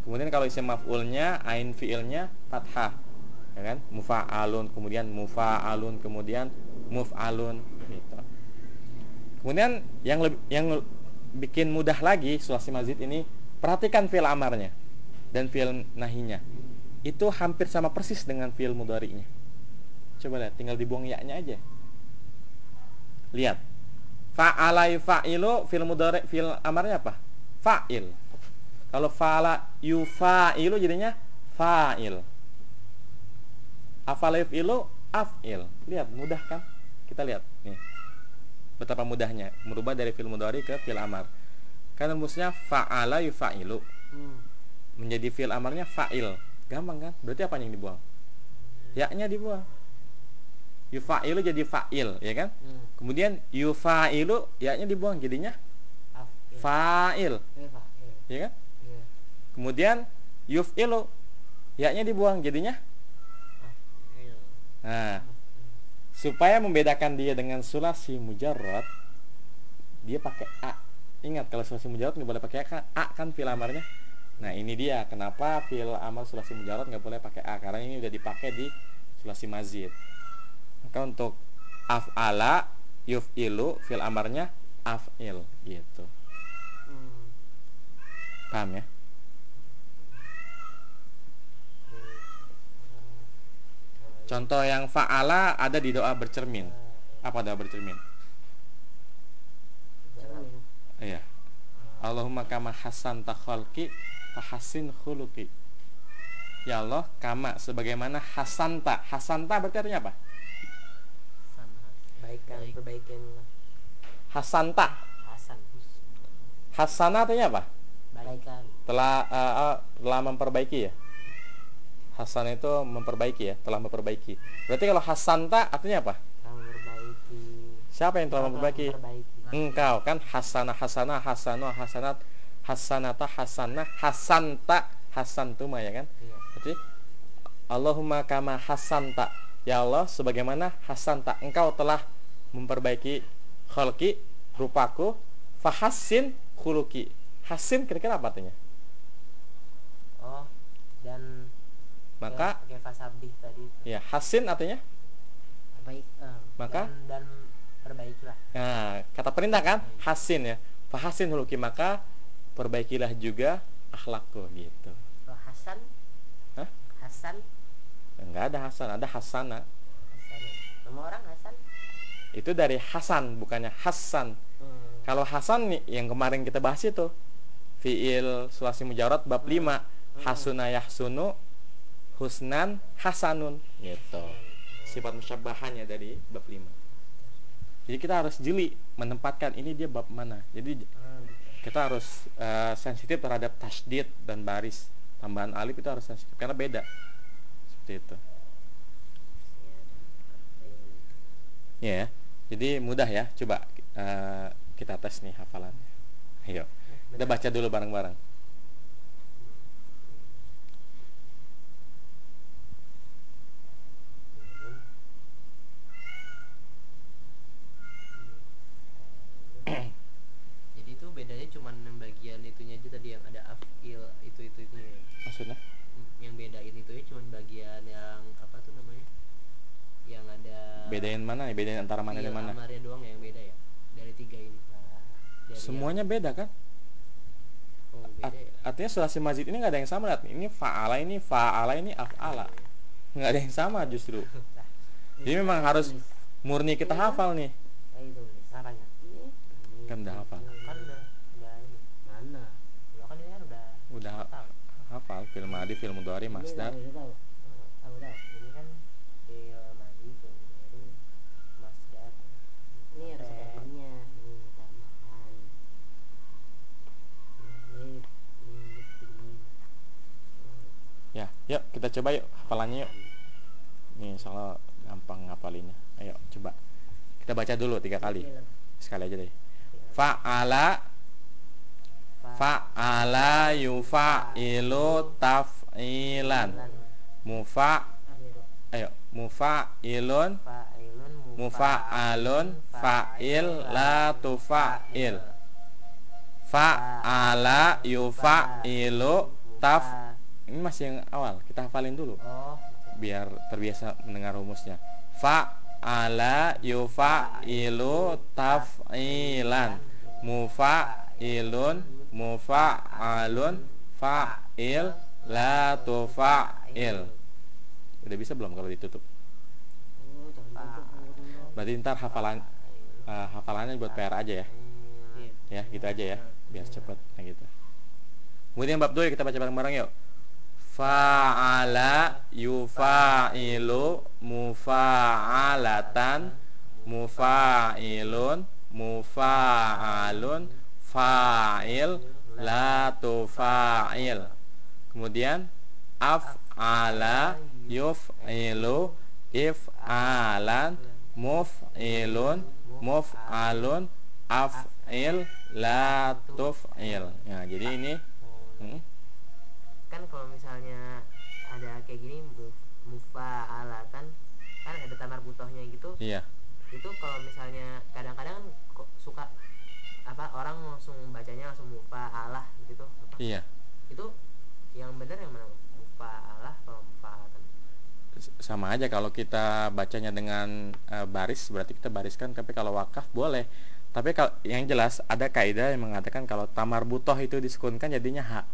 Kemudian kalau isim maf'ulnya ain fiilnya fathah. Ya kan? Mufa'alun, kemudian mufa'alun, kemudian muf'alun. Kemudian yang lebih yang bikin mudah lagi sulasi mazid ini, perhatikan fiil amarnya dan fiil nahinya. Itu hampir sama persis dengan fiil mudhari'nya. Coba lihat, tinggal dibuang ya-nya aja. lihat. Fa'ala yufa'ilu fil mudhari fil amarnya apa? Fa'il. Kalau fa'ala yufa'ilu jadinya fa'il. Afala yuf'ilu af'il. Lihat mudah kan? Kita lihat nih betapa mudahnya merubah dari fil mudhari ke fil amar. Kan rumusnya fa'ala yufa'ilu. Hmm. menjadi fil amarnya fa'il. Gampang kan? Berarti apa yang dibuang? Ya-nya dibuang. Yufa'ilu jadi fa'il ya kan? Hmm. kemudian yufa'ilu ya-nya dibuang jadinya fa'il. Eh, fa'il. ya kan? Iya. kemudian yuf'ilu ya-nya dibuang jadinya nah supaya membedakan dia dengan sulasi mujarrad dia pakai a. Ingat kalau sulasi mujarrad nggak boleh pakai a, a kan fil amarnya. Nah ini dia. Kenapa fil amar sulasi mujarrad nggak boleh pakai a? Karena ini udah dipakai di sulasi mazid. Maka untuk af'ala yuf'ilu fil amarnya af'il gitu. Hmm. paham ya contoh yang fa'ala ada di doa bercermin apa doa bercermin Cermin. iya Allahumma kama hasan takhalki fahasin khuluki Ya Allah, kama sebagaimana hasanta. Hasanta berarti artinya apa? Sanhas. Baikan, Baik. perbaikan Hasanta. Hasan. Hasana artinya apa? Baikan. Telah eh, eh, telah memperbaiki ya. Hasan itu memperbaiki ya, telah memperbaiki. Berarti kalau hasanta artinya apa? Memperbaiki. Siapa yang telah memperbaiki? memperbaiki. Engkau kan hasana hasana hasano hasanat hasanata hasanah hasanta hasantuma ya kan? Iya. Berarti Allahumma kama hasanta. Ya Allah, sebagaimana hasanta engkau telah memperbaiki khalqi rupaku fahassin khuluki. Hasin kira-kira apa artinya? Oh, dan Maka pakai fasabih tadi. ya hasin artinya Baik. eh, Maka? dan, dan perbaikilah. nah, kata perintah kan hasin ya. Fahasin khuluki maka perbaikilah juga akhlakku gitu. Oh, Hasan Hah? Hasan Enggak ada hasan, ada hasana. Hasan nama orang Hasan Itu dari hasan bukannya hasan. Hmm. Kalau Hasan nih yang kemarin kita bahas itu fiil sulasi mujarad bab 5 hasuna yahsunu husnan hasanun gitu. Sifat musyabbahannya dari bab 5. Jadi kita harus jeli menempatkan ini dia bab mana. Jadi kita harus eh, sensitif terhadap tasdid dan baris tambahan alif itu harus sensitif karena beda. Seperti itu. ya. Ya. Jadi mudah ya. Coba eh, kita tes nih hafalannya. Ayo. Kita baca dulu bareng-bareng. Jadi itu bedanya cuman yang bagian itunya aja tadi yang ada afil itu itu itu Maksudnya? yang bedain itu ya cuman bagian yang apa tuh namanya yang ada Bedain mana nih? Bedain antara mana dan fiil mana? amarnya doang yang beda ya dari tiga ini Dari Semuanya yang- beda kan? oh beda ya artinya sulasi mazid ini nggak ada yang sama lihat. Ini fa'ala ini fa'ala ini af'ala. Nggak ada yang sama justru. *laughs* Jadi memang harus murni kita hafal nih. Ini Kan udah hafal. Kan udah udah ini. mana Lo kan ini kan udah Udah tahu. hafal film adi, film mudhari, ini masdar. tahu, ini tahu tahu tahu Ini kan fil madi, fil mudhari, masdar. ini harus ada Sampai- adinnya ini tambahan ini ini ini Ya, yuk kita coba yuk hafalannya yuk. Nih, salah gampang ngapalinnya. Ayo coba. Kita baca dulu tiga kali. Sekali aja deh. Fa'ala fa'ala yufa'ilu taf'ilan. Mufa ayo mufa'ilun Fa'ilun mufa'alun fa'il la tufa'il. Fa'ala yufa'ilu taf ini masih yang awal kita hafalin dulu. Oh, biar terbiasa mendengar rumusnya. Fa'ala yufa'ilu taf'ilan. Mufa'ilun mufa'alun fa'il la tufa'il. Udah bisa belum kalau ditutup? Berarti ntar hafalan eh, hafalannya buat PR aja ya? Iya. ya gitu aja ya biar cepet nah gitu. Kemudian bab 2 kita baca bareng-bareng yuk fa'ala yufa'ilu mufa'alatan mufa'ilun mufa'alun fa'il la tufa'il. Kemudian af'ala yuf'ilu if'alan muf'ilun muf'alun af'il la tuf'il. Nah jadi ini hmm, kan kalau misalnya ada kayak gini muf- mufa'alatan kan ada tamar butohnya gitu. Iya. Itu kalau misalnya kadang-kadang kan suka apa orang langsung bacanya langsung mufa'alah gitu apa. Iya. Itu yang benar yang mana mufa'alah kalau mufa'alatan sama aja kalau kita bacanya dengan eh, baris berarti kita bariskan tapi kalau wakaf boleh. Tapi kalau yang jelas ada kaidah yang mengatakan kalau tamar butoh itu disukunkan jadinya hak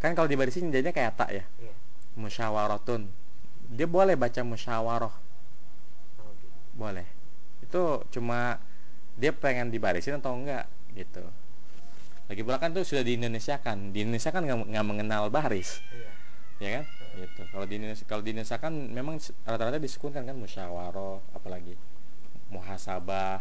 kan kalau dibarisin jadinya kayak tak ya? Iya. Musyawaratun dia boleh baca musyawarah oh gitu. Boleh. Itu cuma dia pengen dibarisin atau enggak gitu. Lagi pula kan tuh sudah di Indonesia kan? Di Indonesia kan nggak mengenal baris. Iya. Ya kan? Gitu. Kalau di Indonesia kalau di Indonesia kan memang rata-rata disukunkan kan musyawarah apalagi muhasabah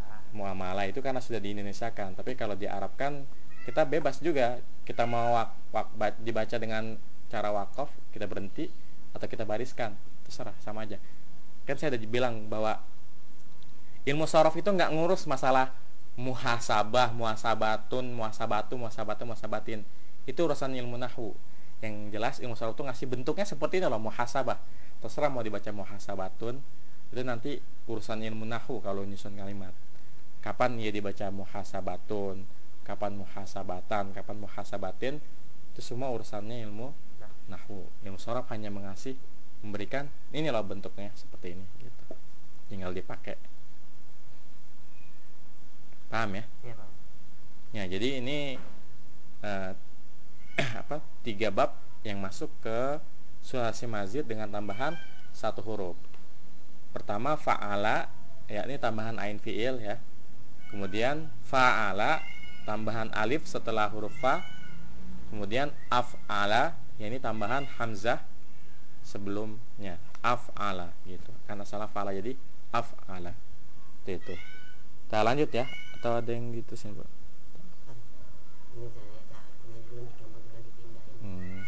malah muamalah itu karena sudah di Indonesia kan. Tapi kalau di Arab kan kita bebas juga kita mau wak, wak- ba- dibaca dengan cara wakaf kita berhenti atau kita bariskan. Terserah sama aja. Kan saya udah bilang bahwa ilmu sorof itu nggak ngurus masalah muhasabah muhasabatun muhasabatu muhasabatu muhasabatin. Itu urusan ilmu nahu yang jelas ilmu sorof itu ngasih bentuknya seperti ini loh muhasabah. Terserah mau dibaca muhasabatun itu nanti urusan ilmu nahu kalau nyusun kalimat. Kapan ia dibaca muhasabatun kapan muhasabatan kapan muhasabatin itu semua urusannya ilmu nahu ilmu sorof hanya mengasih memberikan ini loh bentuknya seperti ini gitu. Tinggal dipakai. Paham ya? Iya pak ya jadi ini eh, *clears throat* apa tiga bab yang masuk ke sulasi mazid dengan tambahan satu huruf. Pertama fa'ala yakni tambahan ain fiil ya. Kemudian fa'ala tambahan alif setelah huruf fa kemudian af'ala yakni tambahan hamzah sebelumnya. Af'ala gitu. Karena salah fa'ala jadi af'ala. Itu kita lanjut ya. Atau ada yang gitu sih bu ini saya tak ini dulu nih kemudian dipindahin hmm.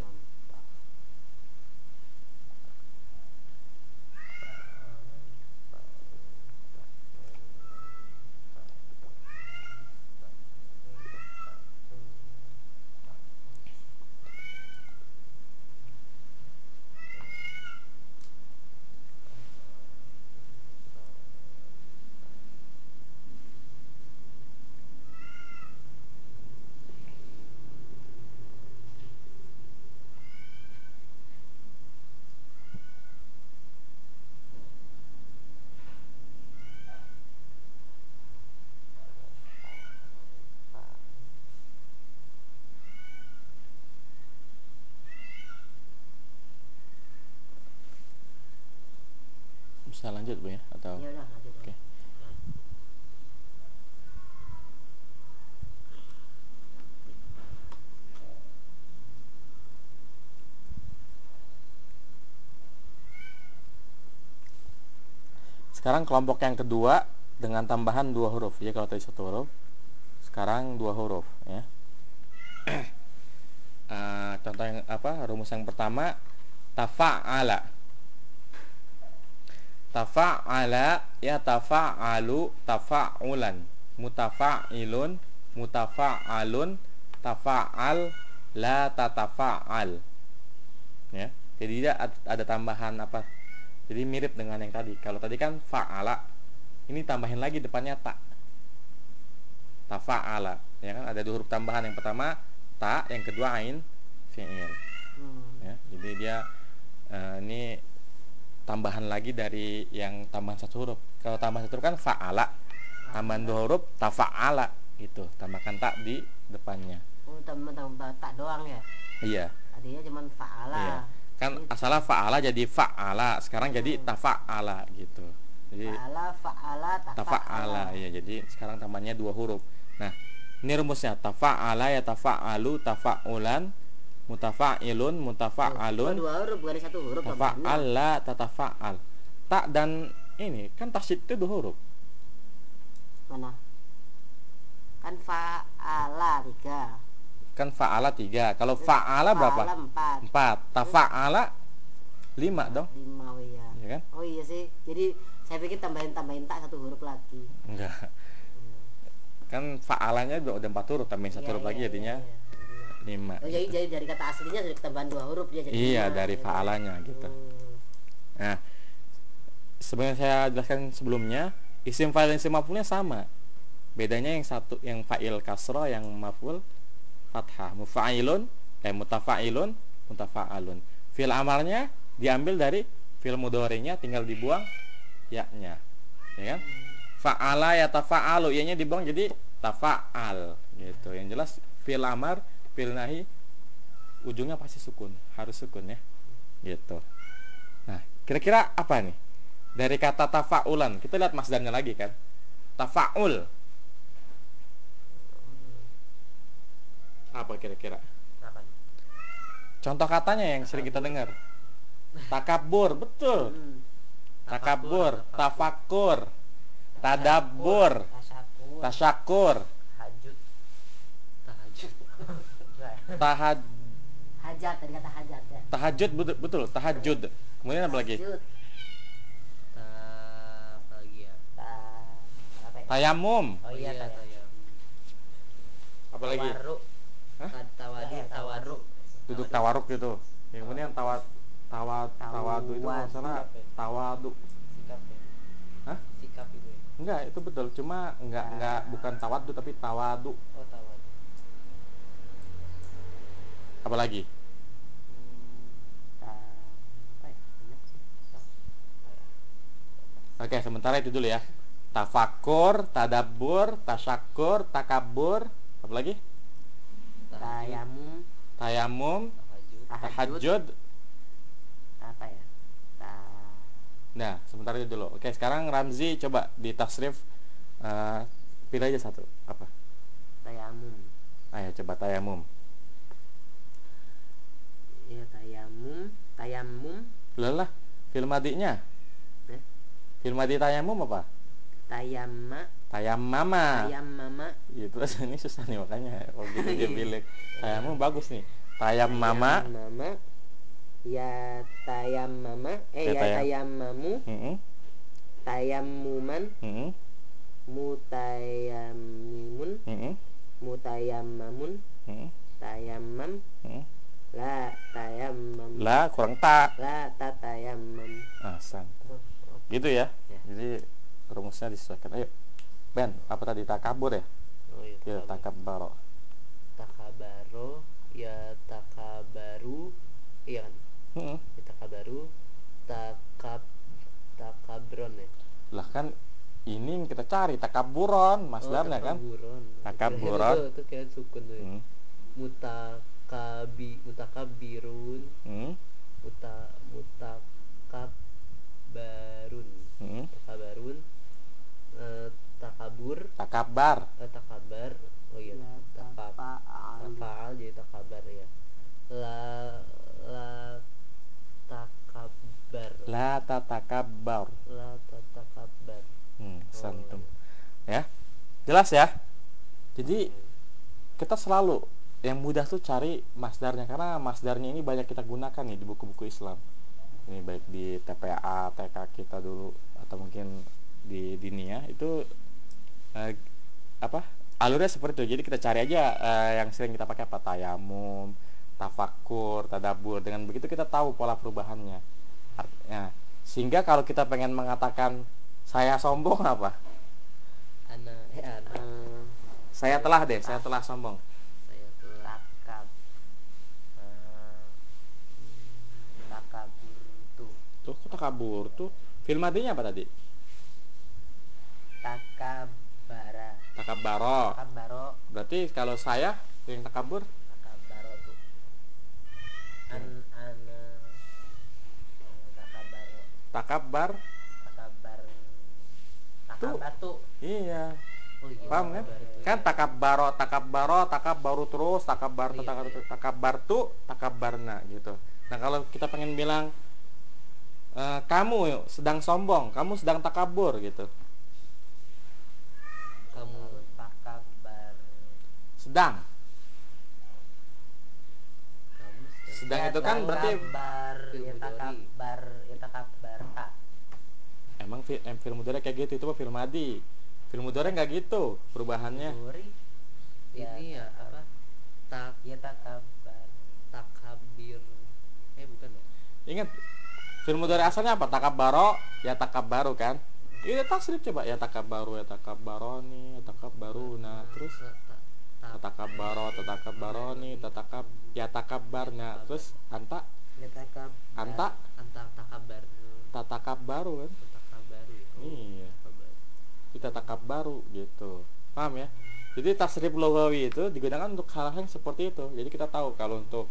contoh bisa lanjut bu ya atau ya udah lanjut Oke. ya Sekarang kelompok yang kedua dengan tambahan dua huruf ya kalau tadi satu huruf. Sekarang dua huruf ya. *clears throat* Eh, contoh yang apa? Rumus yang pertama tafa'ala. Tafa'ala ya tafa'alu tafa'ulan. Mutafa'ilun mutafa'alun tafa'al la tatafa'al. Ya. Jadi tidak ad- ada tambahan apa? Jadi mirip dengan yang tadi. Kalau tadi kan fa'ala. Ini tambahin lagi depannya ta. Tafa'ala. Ya kan ada dua huruf tambahan. Yang pertama ta, yang kedua ain fi'il. hmm. Ya. Jadi dia eh, ini tambahan lagi dari yang tambahan satu huruf. Kalau tambahan satu huruf kan fa'ala. Tambahan dua huruf tafa'ala. Gitu, tambahkan tak di depannya. oh tambah tambah tak doang ya Iya. adanya cuman faala Iya. Kan asalnya fa'ala jadi fa'ala, sekarang jadi Hmm. tafa'ala gitu. Jadi faala faala tafa'ala ya. Jadi sekarang tambahnya dua huruf. Nah, ini rumusnya tafa'ala ya tafa'alu tafa'ulan mutafa'ilun Oh, mutafa'alun dua huruf bukan satu huruf tafa'ala tatafa'al. Tak dan ini kan tasydid itu dua huruf. mana kan faala tiga Kan fa'ala tiga. Kalau fa'ala berapa? faala empat Empat. Tafa'ala lima dong. lima oh iya Ya kan? oh iya sih jadi saya pikir tambahin tambahin tak satu huruf lagi Enggak. Kan fa'alanya udah empat huruf, tambahin satu Iya, huruf lagi iya, jadinya iya, iya. lima. Oh, jadi gitu. jadi dari kata aslinya sudah tambahan dua huruf dia jadi Iya, lima, dari gitu. fa'alanya gitu. Oh. Nah, sebenarnya saya jelaskan sebelumnya, isim fa'il dan isim maf'ulnya sama. Bedanya yang satu yang fa'il kasro, yang maf'ul fathah. Mufa'ilun, eh mutafa'ilun, mutafa'alun. Fil amarnya diambil dari fil mudhari'nya tinggal dibuang ya-nya. Ya kan? Fa'ala ya tafa'alu, ianya dibuang jadi tafa'al gitu. Yang jelas fil amar, fil nahi ujungnya pasti sukun, harus sukun ya. Gitu. Nah, kira-kira apa nih? Dari kata tafa'ulan, kita lihat masdarnya lagi kan. Tafa'ul. Apa kira-kira? Contoh katanya yang sering kita dengar. *laughs* Takabur, betul. Hmm. Takabur, tafakur, tadabbur, Tasyakur. Tahajud. tahajud Enggak. *laughs* tahad, hajat dari kata hajat ya tahajud, betul, betul, tahajud. Kemudian apa lagi? Ya ya? Tayamum. Oh iya, tayam. tayam Apa lagi? Tawarruk. Hah? Ta- tawadu Eh, tawaruk Duduk tawaruk gitu. Yang kemudian tawa tawa tawadu itu kalau nggak salah tawadu. sikap ya Hah? sikap itu ya Enggak, itu betul. Cuma enggak enggak bukan tawadu tapi tawadu. oh tawadu Apa lagi? Ya? Sih. Oke, sementara itu dulu ya. Tafakur, tadabbur, tasyakur, takabur, apa lagi? Tayamum. Tayamum, tahajud. Apa ya? Ta Nah, sementara itu dulu. Oke, sekarang Ramzi coba di tasrif eh, pilih aja satu. Apa? tayamum. Ayo coba tayamum. Ya tayamum. Tayamum. Lelah, filmadinya. Eh? Filmadi tayamum apa? Tayamma. Tayammama. Tayammama. Itu *laughs* ini susah nih makanya kalau *laughs* gitu dia Iya. pilih. Tayamum bagus nih. Tayammama. Tayammama. Ya tayammama. Eh Ya, ya, tayam- tayammamu. Heeh. Tayammuman. Heeh. Mutayammimun. Heeh. Mutayammamun. Heeh. Tayammam. Heeh. La tayammam. Lah kurang tak. La tatayammam. Ah, santai. Gitu ya. Ya. Jadi rumusnya disesuaikan. Ayo. Ben, apa tadi takabur ya? oh iya Ya, takabaro. takabaro ya takabaru iya kan Heeh. ya takabaru takab takabron ya Lah kan ini yang kita cari takaburon, masdarnya oh, kan? takaburon Takaburon. itu, *laughs* itu kayak sukun tuh ya. Hmm. mutakabi mutakabirun Hmm. muta mutakabarun Hmm. takabarun eh, takabur Takabar. eh, takabar oh iya Ya, takab tafa'al. jadi takabar ya la la takabar La tatakabar. la tatakabar Hmm, santum. Oh, Ya. Jelas ya? Jadi kita selalu yang mudah tuh cari masdarnya karena masdarnya ini banyak kita gunakan nih di buku-buku Islam. Ini baik di TPA, TK kita dulu atau mungkin di dinia itu eh, apa? Alurnya seperti itu. Jadi kita cari aja eh, yang sering kita pakai apa? Tayamum, tafakur, tadabur. Dengan begitu kita tahu pola perubahannya. Artinya, sehingga kalau kita pengen mengatakan saya sombong apa? ana eh ana Saya telah deh, saya telah sombong. saya telah takab. Eh, takabur itu. Tuh, kok takabur tuh? Film madinya apa tadi? Takabara. Takabaro. Takabaro. berarti kalau saya yang takabur takabaro tuh an an eh, takabaro takabar takabar tuh iya oh iya Paham kan? kabar tuh, kan iya. takabaro takabaro takabbaru terus takabbar Iya, takabbar iya. takabbar tuh takabbarna gitu nah kalau kita pengen bilang eh, kamu sedang sombong kamu sedang takabur gitu kamu lalu takabar sedang. Sedang Ya, itu kan berarti Film ya ya takabar tak emang fi- em, film mudore kayak gitu itu mah film adi. Film mudore nggak gitu perubahannya. Mudori ini ya apa? Tak ya takabar takabir. Eh bukan ya? Ingat film mudore asalnya apa? Takabaro? Ya takabbaru kan? Ini tasrif coba. Ya takabbaru ya takabbaroni ya takabbaruna terus? Ta- ta- ta- tatakabbaro tatakabbaroni tatakab ya takabbarna. Terus anta? Ya takabar anta? antar takabar tatakabbaru kan? Ya. Iya. kita takabbaru gitu. Paham ya? Jadi tasrif lugawi itu digunakan untuk hal-hal yang seperti itu. Jadi kita tahu kalau untuk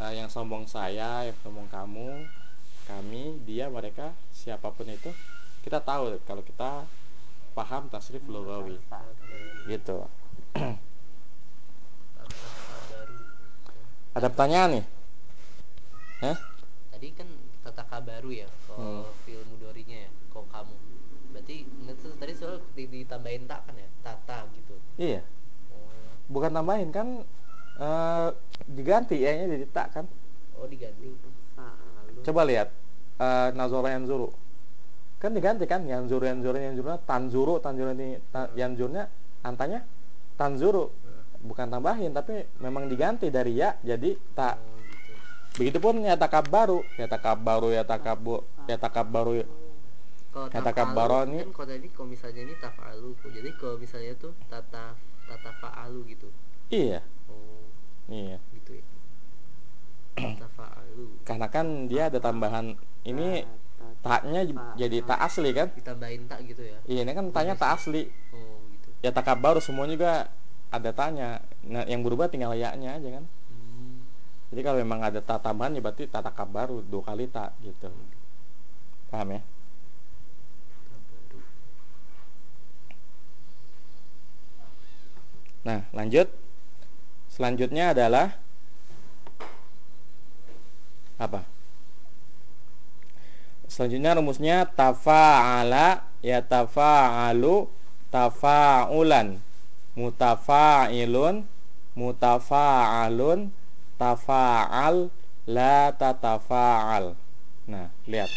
eh, yang sombong saya yang sombong kamu kami dia mereka siapa pun itu kita tahu kalau kita paham tasrif lugawi gitu *clears throat* takabaru ada pertanyaan nih? Hah? tadi kan tataka baru ya kalau Hmm. film mudorinya ya kalau kamu. Berarti tadi soal di- ditambahin tak kan ya tata gitu. Iya. Oh, bukan tambahin kan eh, diganti ya nya jadi tak kan? Oh diganti. Coba lihat eh nazora yanzuru. Kan diganti kan yanzuru yanzuru yanzuru tanzuru tanzuru ini ta, yanzurnya antanya tanzuru bukan tambahin tapi memang diganti dari ya jadi tak oh gitu begitupun ya takabbaru ya takabbaru ya takabu ya takabbaru kalau Kata tafalu kabaroni. kan kalau tadi kalau misalnya ini tafalu jadi kalau misalnya tuh tata tata faalu gitu. Iya. Oh. Iya. Gitu ya. Karena kan dia ada tambahan ini taknya jadi tak asli kan? Ditambahin tak gitu ya? Iya ini kan taknya tak asli. Oh gitu. Ya takabbaru semua juga ada tanya nah yang berubah tinggal ya-nya aja kan hmm. jadi kalau memang ada tak tambahan ya berarti tak takabbaru dua kali tak gitu paham ya. Nah, lanjut. Selanjutnya adalah apa? Selanjutnya rumusnya tafa'ala ya tafa'alu tafa'ulan mutafa'ilun mutafa'alun tafa'al la tatafa'al. Nah, lihat.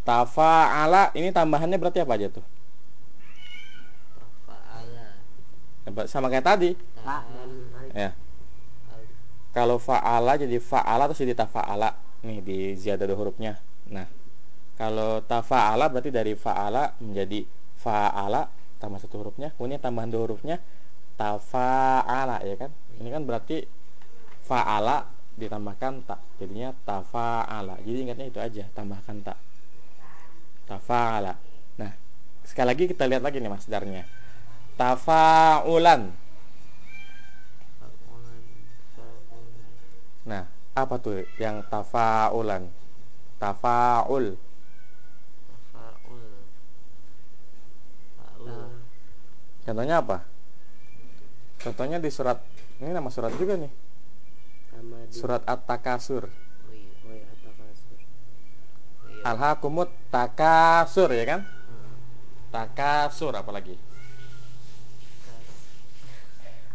Tafa'ala ini tambahannya berarti apa aja tuh? Tafaala Sama kayak tadi. Ya. Kalau fa'ala jadi fa'ala terus jadi tafa'ala. Nih di ziyadah ada hurufnya. Nah, kalau tafa'ala berarti dari fa'ala menjadi fa'ala tambah satu hurufnya. Kemudian tambahan dua hurufnya tafa'ala ya kan? Ini kan berarti fa'ala ditambahkan tak. Jadinya tafa'ala. Jadi ingatnya itu aja, tambahkan tak. Tafa'ala. Nah, sekali lagi kita lihat lagi nih masdarnya. Tafa'ulan. fa'ulan fa'ulan Nah, apa tuh yang tafa'ulan? Tafa'ul. Tafaul. Contohnya apa? Contohnya di surat ini nama surat juga nih. Surat At-Takasur. Oh iya. oh ya atakasur Oh iya. Alhaqumut takasur ya kan? Takasur apalagi.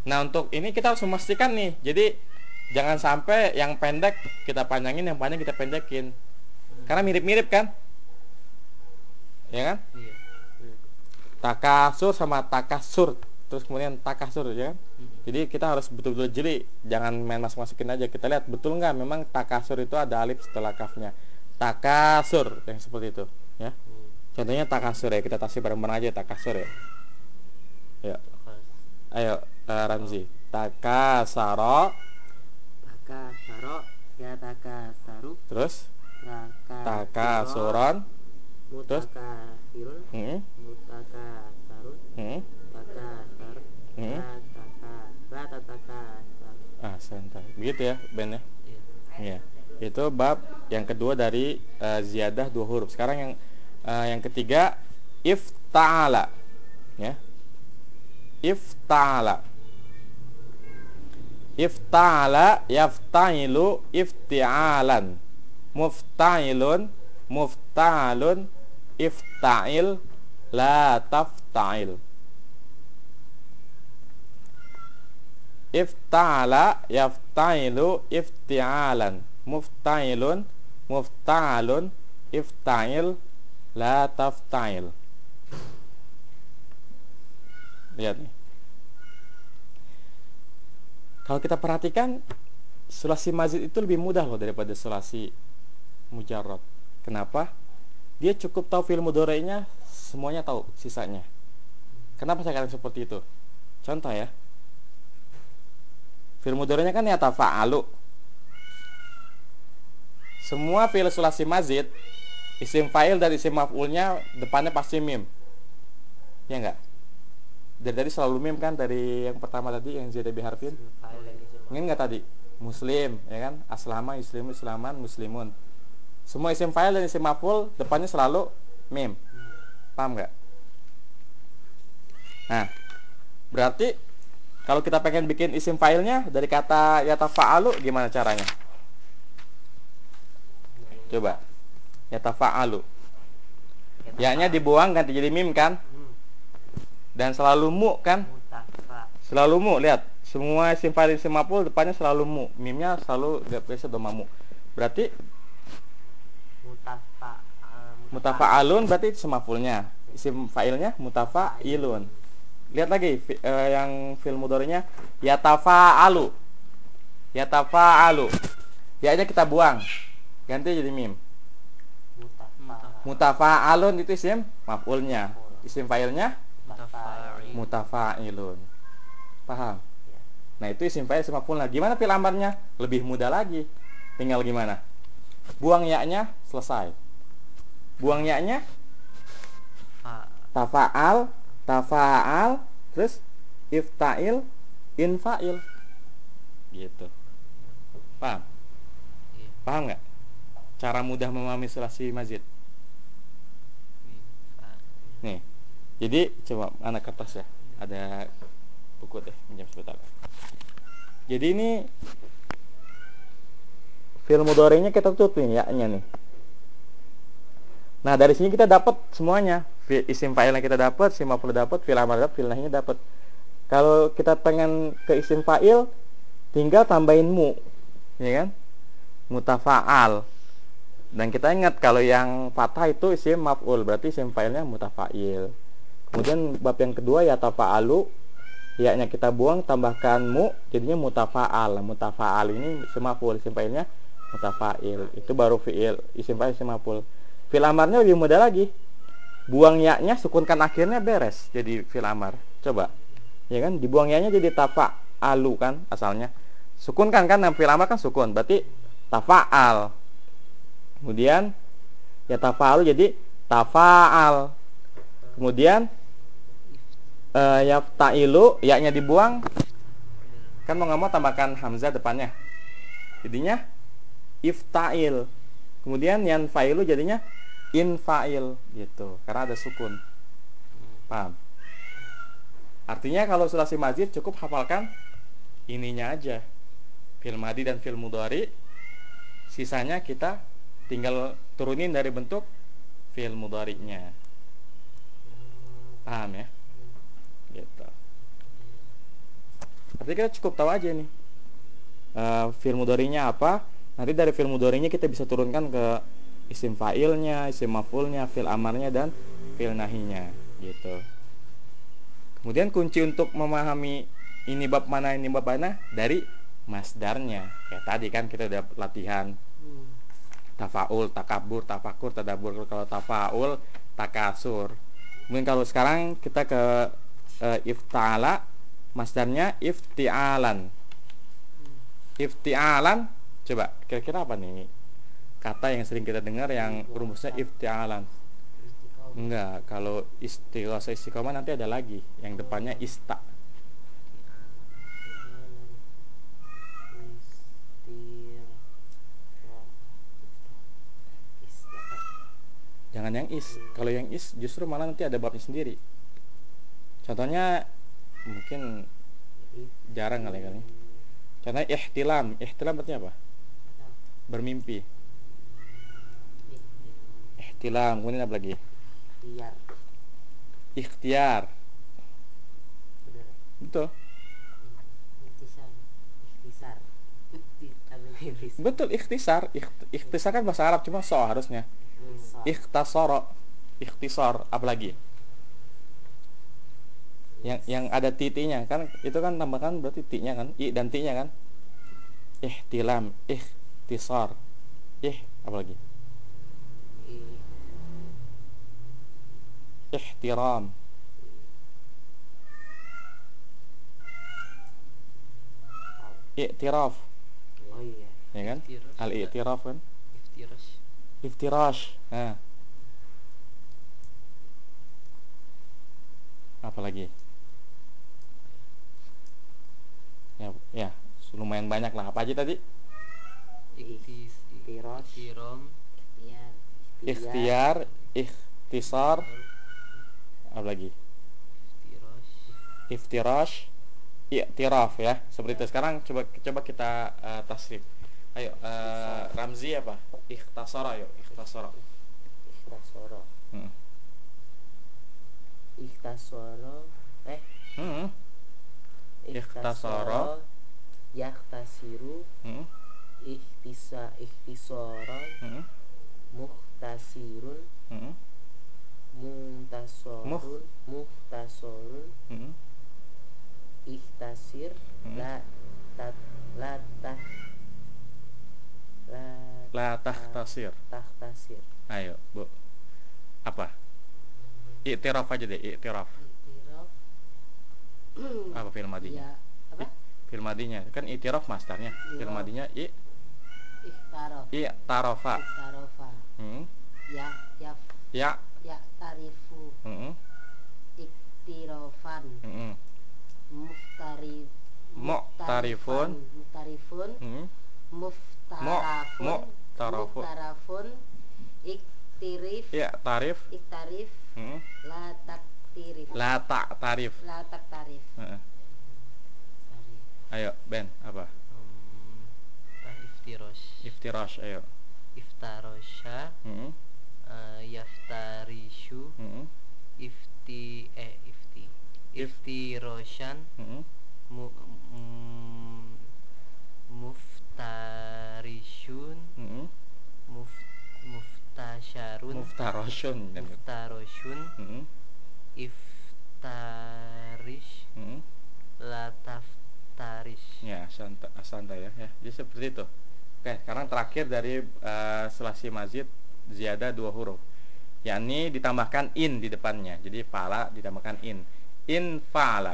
Nah, untuk ini kita harus memastikan nih. Jadi jangan sampai yang pendek kita panjangin, yang panjang kita pendekin. Karena mirip-mirip kan? Ya kan? Iya. Takasur sama takasur. Terus kemudian takasur ya kan? Mm-mm. Jadi kita harus betul-betul jeli, jangan main masuk-masukin aja. Kita lihat betul nggak memang takasur itu ada alif setelah kafnya. Takasur yang seperti itu, ya. Oh, Contohnya takasur ya, kita tasih bareng-bareng aja takasur ya. Ya, ayo eh, Ramzi. Takasaro, taka saro ya taka saru terus taka takasuron, terus? hmm, hmm, taka sar hmm, ya ya Ben ya Iya. Iya. Itu bab yang kedua dari eh, ziyadah dua huruf. Sekarang yang eh, yang ketiga ifta'ala. Ya. Ifta'ala. Ifta'ala yafta'ilu ifti'alan. Mufta'ilun mufta'alun ifta'il la tafta'il. Ifta'ala yafta'ilu ifti'alan. Mufta'ilun mufta'alun ifta'il la tafta'il. Lihat nih. Kalau kita perhatikan sulasi mazid itu lebih mudah loh daripada sulasi mujarrad. Kenapa? Dia cukup tahu fi'il mudhari'nya, semuanya tahu sisanya. Kenapa saya katakan seperti itu? Contoh ya. Fi'il mudhari'nya kan ya tafa'alu. Semua fi'il sulasi mazid, isim fa'il dan isim maf'ulnya depannya pasti mim. Ya enggak? Dari tadi selalu mim kan dari yang pertama tadi yang biharfin. Dan isim Mungkin nggak tadi? Muslim, ya kan? Aslama, yuslimu, islaman, muslimun. Semua isim fa'il dan isim maf'ul depannya selalu mim. Paham nggak? Nah, berarti kalau kita pengen bikin isim fa'ilnya dari kata yatafa'alu gimana caranya? Coba. Yatafa'alu. Ya-nya dibuang ganti jadi mim kan? Dan selalu mu kan? Mutafa. Selalu mu, lihat. Semua isim fa'il isim maf'ul depannya selalu mu. Mimnya selalu gak biasa doma mu. Berarti Mutafa. mutafa'alun berarti isim maf'ulnya. Isim fa'ilnya mutafa'ilun. Lihat lagi eh, yang fil mudhari'nya yatafa'alu. Yatafa'alu. Ya-nya kita buang. Ganti jadi mim. Mutafa. Mutafa'alun itu isim maf'ulnya. Isim fa'ilnya Mutafa'il. mutafa'ilun. Paham? Ya. Nah, itu isim fa'il isim maf'ul. Nah, gimana fil amarnya? Lebih mudah lagi. Tinggal gimana? Buang ya-nya, selesai. Buang ya-nya, Fa. tafa'al, tafa'al, terus ifta'il, infa'il. Gitu. Paham? Iya. Paham nggak? Cara mudah memahami sulasi mazid. Wi. Fa. Nih. Jadi coba anak kertas ya. Ada buku deh, pinjam sebentar. Jadi ini fil mudhari'nya kita tutup nih ya-nya nih. Nah, dari sini kita dapat semuanya. Isim fa'ilnya kita dapat, isim maf'ul dapat, fil amar dapat, fil nahinya dapat. Kalau kita pengen ke isim fa'il, tinggal tambahin mu. Ya kan? Mutafa'al. Dan kita ingat kalau yang fathah itu isim maf'ul, berarti isim fa'ilnya mutafa'il. Kemudian bab yang kedua ya tafa'alu, ya-nya kita buang tambahkan mu jadinya mutafa'al. Mutafa'al ini isim maf'ul, isim fa'ilnya mutafa'il. Itu baru fi'il, isim fa'il isim maf'ul. Fil amarnya lebih mudah lagi. Buang ya-nya sukunkan akhirnya beres jadi fil amar. Coba. Ya kan dibuang ya-nya jadi tafa'alu kan asalnya. Sukunkan kan yang fil amar kan sukun. Berarti tafa'al. Kemudian ya tafa'alu jadi tafa'al. Kemudian eh yafta'ilu ya-nya dibuang kan mau nggak mau tambahkan hamzah depannya. Jadinya ifta'il. Kemudian yang fa'ilu jadinya infa'il gitu. Karena ada sukun. Paham? Artinya kalau sulasi mazid cukup hafalkan ininya aja. Fil madi dan fil mudhari. Sisanya kita tinggal turunin dari bentuk fil mudhari'nya. Paham ya? Gitu. Artinya kita cukup tahu aja nih. Eh fil mudhari'nya apa? Nanti dari fil mudhari'nya kita bisa turunkan ke isim fa'ilnya, isim maf'ulnya, fil amarnya dan fil nahinya gitu. Kemudian kunci untuk memahami ini bab mana ini bab mana dari masdarnya. Kayak tadi kan kita udah latihan Hmm. tafaul, takabur, tafakur, tadabur. Kalau tafaul, takasur. Kemudian kalau sekarang kita ke eh, ifta'ala, masdarnya ifti'alan. Ifti'alan, Coba, kira-kira apa nih kata yang sering kita dengar yang rumusnya iftialan? Enggak, kalau istiqosa istiqomah nanti ada lagi yang depannya ista. Jangan yang is. Kalau yang is justru malah nanti ada babnya sendiri. Contohnya mungkin jarang kali kali. Contohnya ihtilam. Ihtilam berarti apa? Bermimpi. Ihtilam kemudian apa lagi? Ikhtiar. Bener. betul. Ikhtisar. Ikhtisar. betul ikhtisar. Ikht- ikhtisar kan bahasa Arab cuma so harusnya. Ikhtisar. ikhtasara ikhtisar apalagi yang yang ada titiknya. Kan itu kan tambahkan berarti titiknya kan? I dan titiknya kan? Ihtilam ikhtisar. Ih apalagi I- ihtiram i'tiraf. Oh iya. ya kan? Al i'tiraf kan? Iftirash. Iftirash. Nah apalagi ya ya. Lumayan banyak lah. Apa aja tadi iktis iktiram ikhtiar ikhtisar apa lagi iftirash iftirash i'tiraf ya seperti itu sekarang coba coba kita eh, tasrif ayo eh, Ramzi apa ikhtasara ayo ikhtasara Ikhtasara. Hmm. Ikhtasara. Eh. Hmm. Ikhtasara. Yahtasiru. Hmm. Ikhtisa. Ikhtisaran. Hmm. Muhtasirun. Hmm. Muntasarun. Muhtasarun. Hmm. Ikhtasir. Hmm. La. Tat. La. Tah. La. la tahtasir Tahtasir. ayo bu apa i'tiraf aja deh i'tiraf apa film madinya ya apa film madinya kan i'tiraf masternya film Iya. madinya i ikhtaraf i'tarafa ikhtarofa. Hmm. ya ya. Ya. Ya tarifu. Hmm. iktirofan. Hmm. muftari Mu'tarifun. muhtarifun Hmm. muftarafun mu'tarafun. muftarafun iktirif. I'tarif iktarif. Hmm. la taktirif. La ta'tarif la taktarif Heeh. ayo Ben apa apa iftirash ayo iftarosha hmm. eh, yaftarishu Hmm. ifti eh ifti If- iftiroshan Hmm. mu, mm, muftarishun Hmm. muf, muftasharun muftaroshun dan muftaroshun hmm. iftarish Hmm. lataftarish Ya, santai, santai ya, ya. Jadi seperti itu. Oke, sekarang terakhir dari eh, selasi mazid ziyadah dua huruf. yakni ditambahkan in di depannya. Jadi fa'ala ditambahkan in. In fa'ala.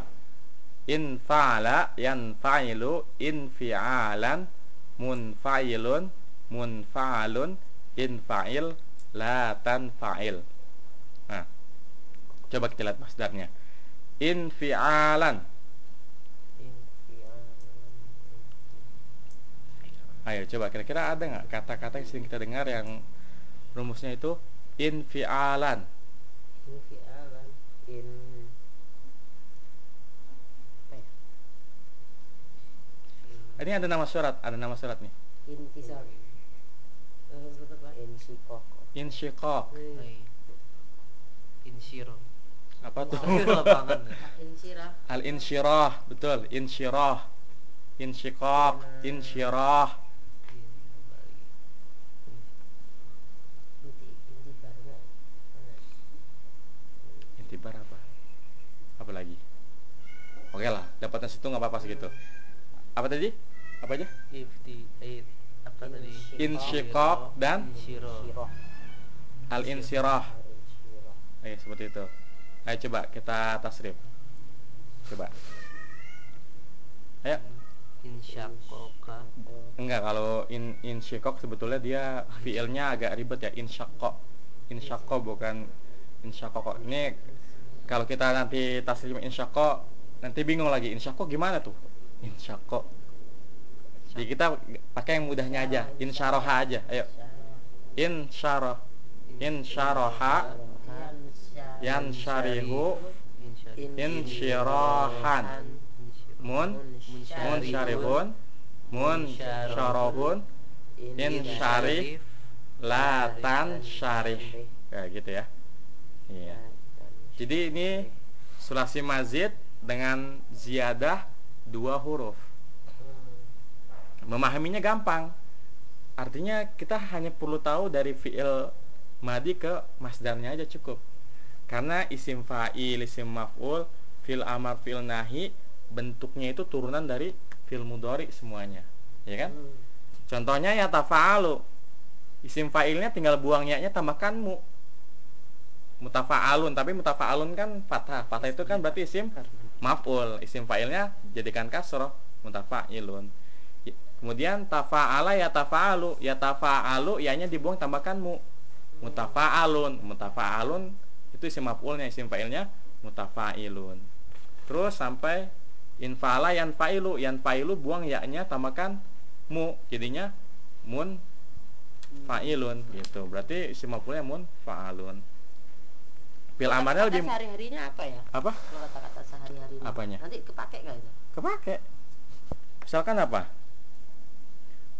In fa'ala yanfa'ilu infi'alan munfa'ilun munfa'alun infa'il la tanfa'il. Nah, coba kita lihat masdarnya. Infialan. Ayo coba kira-kira ada nggak kata-kata yang sering kita dengar yang rumusnya itu infialan. Infialan. In. Ya? Ini ada nama surat, ada nama surat nih. intisar Eh? Insikok. Insyiqaq. Hai. Insyiro Apa tuh? ya. *laughs* insirah Al insyirah, betul. Insyirah. Insyiqaq, insyirah. Ini kembali. inti intibar enggak Mana? Intibar apa? Apa lagi? Oke lah, dapatnya situ nggak apa-apa segitu. Apa tadi? Apa aja? Ifti eh, apa tadi? Dan Insyirah. al insyirah. Oke, seperti itu. Ayo coba kita tasrif. Coba. Ayo. Insyakoka Enggak, kalau in insyiqaq sebetulnya dia fiilnya agak ribet ya, insyaqqa. Insyaqqa bukan insyaqqa. Ini kalau kita nanti taslim insyaqqa nanti bingung lagi insyaqqa gimana tuh? Insyaqqa. Jadi kita pakai yang mudahnya aja, insyaraha aja. Ayo. Insyarah. insyaraha yansyarihu insyirahan mun munsyarihun munsyarahun insyarih latan syarih kayak gitu ya iya jadi ini sulasi mazid dengan ziyadah dua huruf. Memahaminya gampang. Artinya kita hanya perlu tahu dari fiil madi ke masdarnya aja cukup. Karena isim fa'il isim maf'ul fil amar fil nahi bentuknya itu turunan dari fil mudhari semuanya. Ya kan? Contohnya ya tafa'alu isim fa'ilnya tinggal buang nya tambahkan mu mutafa'alun. Tapi mutafa'alun kan fathah. Fathah itu kan berarti isim maf'ul. Isim fa'ilnya jadikan kasroh mutafa'ilun. Kemudian tafa'ala ya tafa'alu ya tafa'alu ya nya dibuang tambahkan mu. Mutafa'alun. Mutafa'alun itu isim maf'ulnya. Isim fa'ilnya mutafa'ilun. Terus sampai infala yan fa'ilu yan fa'ilu buang ya nya tambahkan mu. Jadinya mun fa'ilun gitu. Berarti isim maf'ulnya mun fa'alun fil amarnya lebih sehari-harinya apa ya? Apa? Kalau kata-kata sehari-hari ini? Apanya? nanti kepake nggak itu? Kepake. Misalkan apa?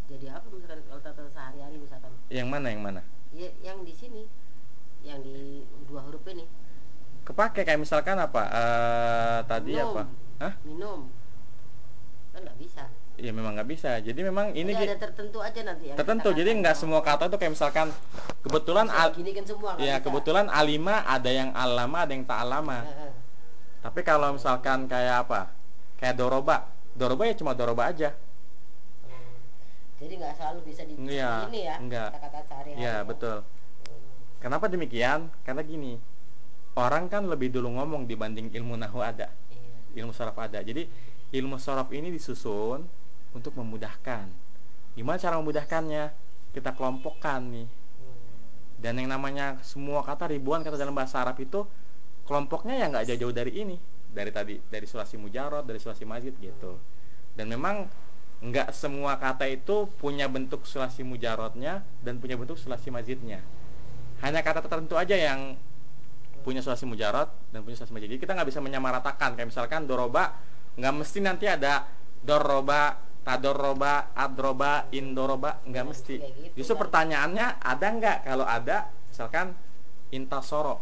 Jadi apa misalkan kalau kata sehari-hari misalkan? Yang mana yang mana? Ya, yang di sini. Yang di dua huruf ini. Kepake kayak misalkan apa? Eh tadi Minum. apa? Hah? minum. Kan nggak bisa ya memang nggak bisa jadi memang ini Jadi ada tertentu aja nanti yang tertentu jadi nggak semua kata itu kayak misalkan kebetulan al, diginikan semua ya bisa. kebetulan alima ada yang alama ada yang tak alama Heeh. tapi kalau misalkan kayak apa kayak doroba doroba ya cuma doroba aja Hmm. jadi nggak selalu bisa di Iya, ini ya enggak. kata-kata sehari-hari ya ya. betul Hmm. kenapa demikian karena gini orang kan lebih dulu ngomong dibanding ilmu nahu ada Iya. ilmu sorof ada jadi ilmu sorof ini disusun untuk memudahkan. Gimana cara memudahkannya? Kita kelompokkan nih. Dan yang namanya semua kata ribuan kata dalam bahasa Arab itu kelompoknya ya nggak jauh-jauh dari ini. Dari tadi dari sulasi mujarot dari sulasi mazid gitu. Dan memang nggak semua kata itu punya bentuk sulasi mujarotnya dan punya bentuk sulasi mazidnya hanya kata tertentu aja yang punya sulasi mujarot dan punya sulasi mazid jadi kita nggak bisa menyamaratakan. Kayak misalkan doroba nggak mesti nanti ada doroba tadoroba adroba indoroba nggak Nggak mesti. gitu, justru kan. pertanyaannya ada nggak? Kalau ada misalkan intasoro.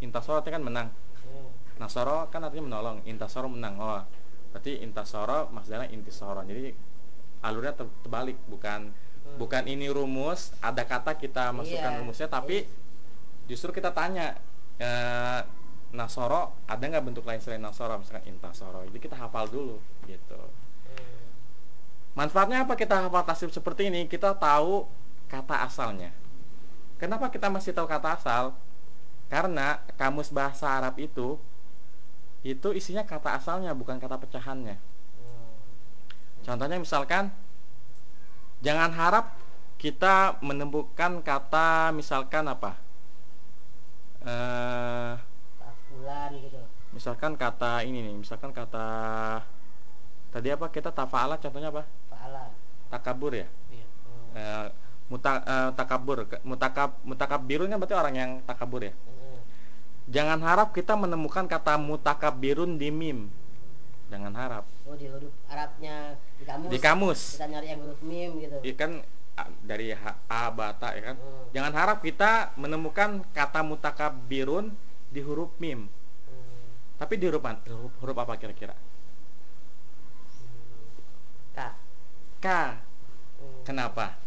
Intasoro itu kan menang. Hmm. nasoro kan artinya menolong intasoro menang. Oh berarti intasoro maksudnya intisoro jadi alurnya ter- terbalik bukan bukan ini rumus ada kata kita masukkan Iya. rumusnya tapi justru kita tanya eh, nasoro ada nggak bentuk lain selain nasoro? Misalkan intasoro. Jadi kita hafal dulu gitu. Hmm. Manfaatnya apa kita hafal tasrif seperti ini? Kita tahu kata asalnya. Kenapa kita masih tahu kata asal? Karena kamus bahasa Arab itu itu isinya kata asalnya bukan kata pecahannya. Hmm. contohnya misalkan jangan harap kita menemukan kata misalkan apa? Eh gitu. misalkan kata ini nih misalkan kata tadi apa? Kita tafa'ala contohnya apa? Fa'ala takabur ya? Iya. Hmm. Eh, muta, eh, takabur Ke- mutakab mutakabirun kan berarti orang yang takabur ya? Hmm. jangan harap kita menemukan kata mutakabirun di mim. Jangan harap. Oh di huruf Arabnya di kamus. Di kamus. Kita nyari yang huruf mim gitu. Ikan dari H- a bata ya kan? Hmm. jangan harap kita menemukan kata mutakabirun di huruf mim. Hmm. tapi di huruf, huruf, huruf apa kira-kira K Hmm. kenapa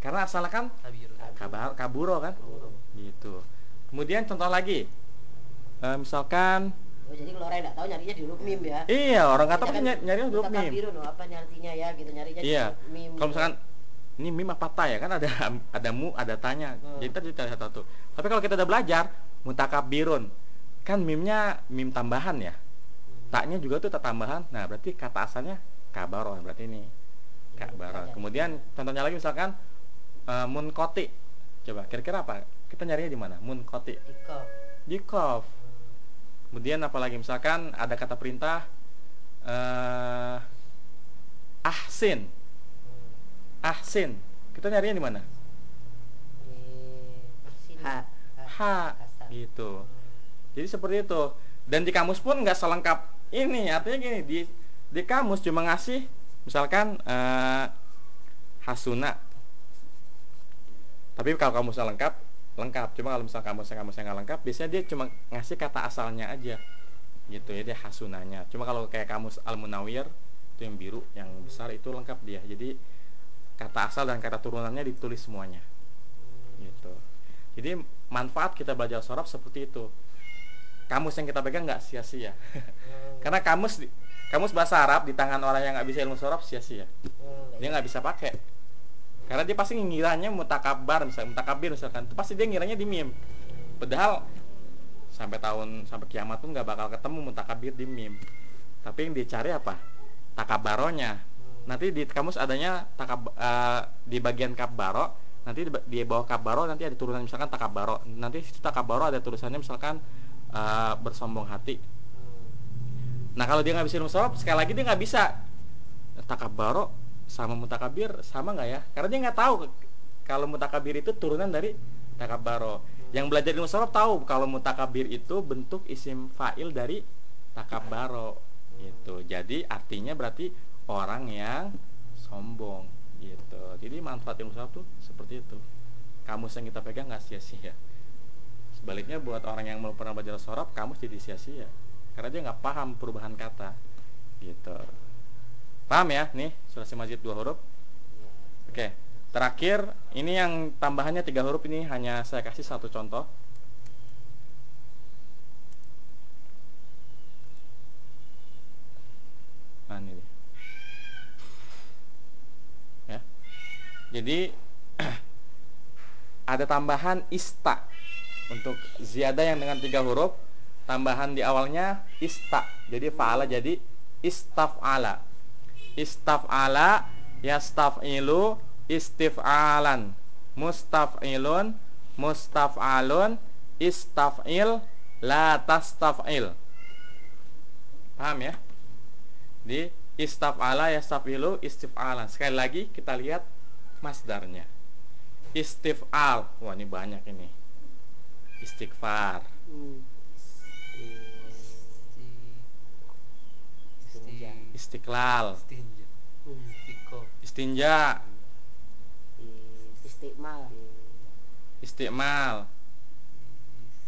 karena asalnya kan Kabirun. kabar kaburo kan Kaburo. gitu kemudian contoh lagi Eh, misalkan Oh, jadi kalau orang yang nggak tahu nyarinya di huruf mim ya iya orang kata Kita kan nyari nyari huruf mim Mutakabirun, oh, apa artinya ya gitu nyarinya di Iya. huruf mim kalau gitu. misalkan ini mim apa ta ya kan ada *laughs* ada mu ada tanya Hmm. jadi tadi cari satu tapi kalau kita udah belajar mutakabirun kan mimnya mim tambahan ya Hmm. taknya juga tuh tak tambahan nah berarti kata asalnya kabaro berarti ini Kabaro belajar. kemudian contohnya lagi misalkan eh, munkoti coba kira-kira apa? Kita nyarinya di mana? Munkoti Iko. di kof. Hmm. kemudian apalagi misalkan ada kata perintah eh ahsin. Hmm. ahsin. Kita nyarinya di mana? Ha. Kasar. gitu. Jadi seperti itu. Dan di kamus pun nggak selengkap ini. Artinya gini di di kamus cuma ngasih misalkan eh, hasuna. Tapi kalau kamusnya lengkap lengkap. Cuma kalau misal kamusnya kamusnya nggak lengkap biasanya dia cuma ngasih kata asalnya aja. Gitu ya dia hasunanya. Cuma kalau kayak kamus al munawir itu yang biru yang besar itu lengkap dia. Jadi kata asal dan kata turunannya ditulis semuanya. Gitu. Jadi manfaat kita belajar sorof seperti itu. Kamus yang kita pegang nggak sia-sia. *laughs* Karena kamus kamus bahasa Arab di tangan orang yang nggak bisa ilmu sorof sia-sia. Hmm, dia nggak bisa pakai. Karena dia pasti ngiranya mutakabar misalnya mutakabir misalkan. Itu pasti dia ngiranya di mim padahal sampai tahun sampai kiamat tuh nggak bakal ketemu mutakabir di mim tapi yang dicari apa? Takabaronya. Nanti di kamus adanya takab eh, di bagian kabaro nanti di, ba- di bawah kabaro nanti ada turunan misalkan takabaro. Nanti situ takabaro ada tulisannya misalkan eh, bersombong hati nah kalau dia nggak bisa ilmu sekali lagi dia nggak bisa. Takabaro sama mutakabir sama nggak ya? Karena dia nggak tahu kalau mutakabir itu turunan dari takabaro yang belajar ilmu sorab tahu kalau mutakabir itu bentuk isim fa'il dari takabaro gitu. Jadi artinya berarti orang yang sombong gitu. Jadi manfaat ilmu sorab tuh seperti itu. Kamus yang kita pegang nggak sia-sia. Sebaliknya buat orang yang belum pernah belajar sorab kamus jadi sia-sia karena dia nggak paham perubahan kata. Gitu. Paham ya? Nih surah majid dua huruf. Oke terakhir ini yang tambahannya tiga huruf ini hanya saya kasih satu contoh. Nah ini dia. ya. Jadi *clears throat* ada tambahan ista untuk ziyadah yang dengan tiga huruf tambahan di awalnya ista. Jadi faala jadi istaf'ala. Istaf'ala yastaf'ilu istif'alan. Mustaf'ilun mustaf'alun istaf'il la tastaf'il. Paham ya? Di istaf'ala yastaf'ilu istif'alan. Sekali lagi kita lihat masdarnya. Istif'al. Wah ini banyak ini. Istighfar. Hmm. Istiqlal. Istinja. Istiko istinja. Istiqmal. istiqmal.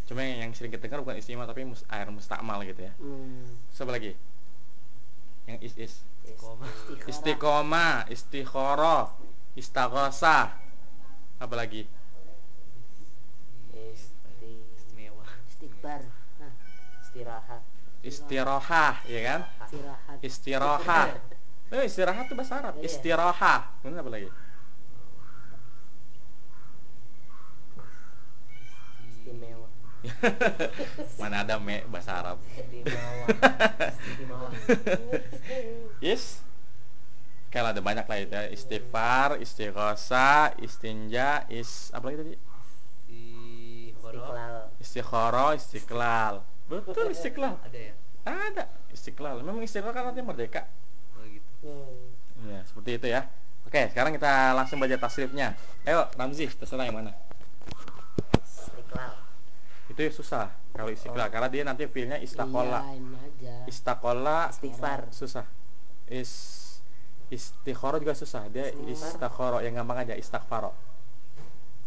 Cuma yang sering kita dengar bukan istiqmal tapi mus, air mustakmal gitu ya. Hmm. siapa lagi? Yang is is. Istiqomah. Istikhoroh istaghosah apa lagi? Isti- istimewa. Istighfar. Nah, istirahat istirohah ya kan? Istirahat. istirohah eh, istirahat tuh bahasa Arab. Iya. istirohah kemudian apa lagi? Istimewa. *laughs* Mana ada me bahasa Arab? Istimewa. Istimewa. *laughs* Is kalau ada banyak lah itu ya. Istighfar, istighosa, istinja, is apa lagi tadi? istiqlal Istikhoro, istiqlal. Betul istiqlal. *laughs* ada ya Ada istiqlal. Memang istiqlal kan artinya merdeka. oh gitu Hmm. Iya, seperti itu ya. Oke, sekarang kita langsung baca tasrifnya. Ayo, Ramzi, terserah yang mana. istiqlal Itu ya susah kalau istiqlal karena dia nanti feelnya istakola. Aja. Istakola istighfar susah. Is istikhoro juga susah. Dia istakhoro yang gampang aja istaghfaro.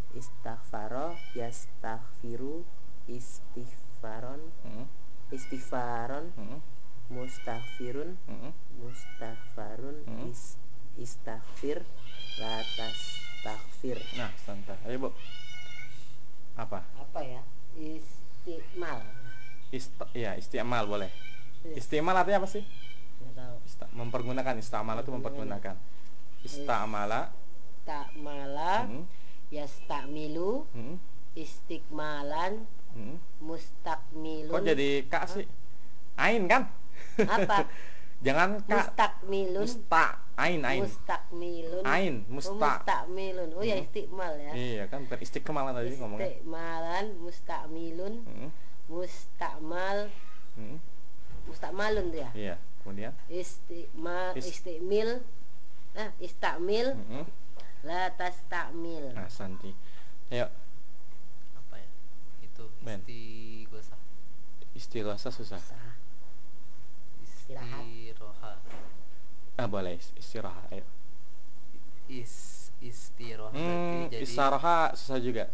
istaghfaro yastaghfiru istighfaron Hmm, istighfaron hmm, mustaghfirun hmm. mustaghfarun Hmm. is istaghfir la tastaghfir Nah, santai. Ayo, Bu. Apa? Apa ya? Istiqmal. Ist ya, istiamal boleh. Iya. Istiamal artinya apa sih? Ista- mempergunakan istamal itu mempergunakan. Istamala. Takmala Hmm, yastakmilu hmm, istiqmalan hmm. mustakmilun Kok jadi kak sih? Ain kan? apa *laughs* Jangan kak. mustakmilun Musta. Ain, ain. mustakmilun Ain, oh, musta. mustakmilun oh ya Hmm. istiqmal ya Iya kan, bukan istiqmal tadi ngomongnya. istiqmalan mustakmilun Hmm, mustakmal hmm. mustakmalun tuh ya Iya, kemudian. istiqmal Is- istimil ah istakmil Hmm. la tastakmil Nah, santi. Ayo, itu Istighosa susah. Sah. Istirahat. istiroha Ah boleh is- istirahat. Ayo. is istiroha Hmm, jadi istaroha susah juga.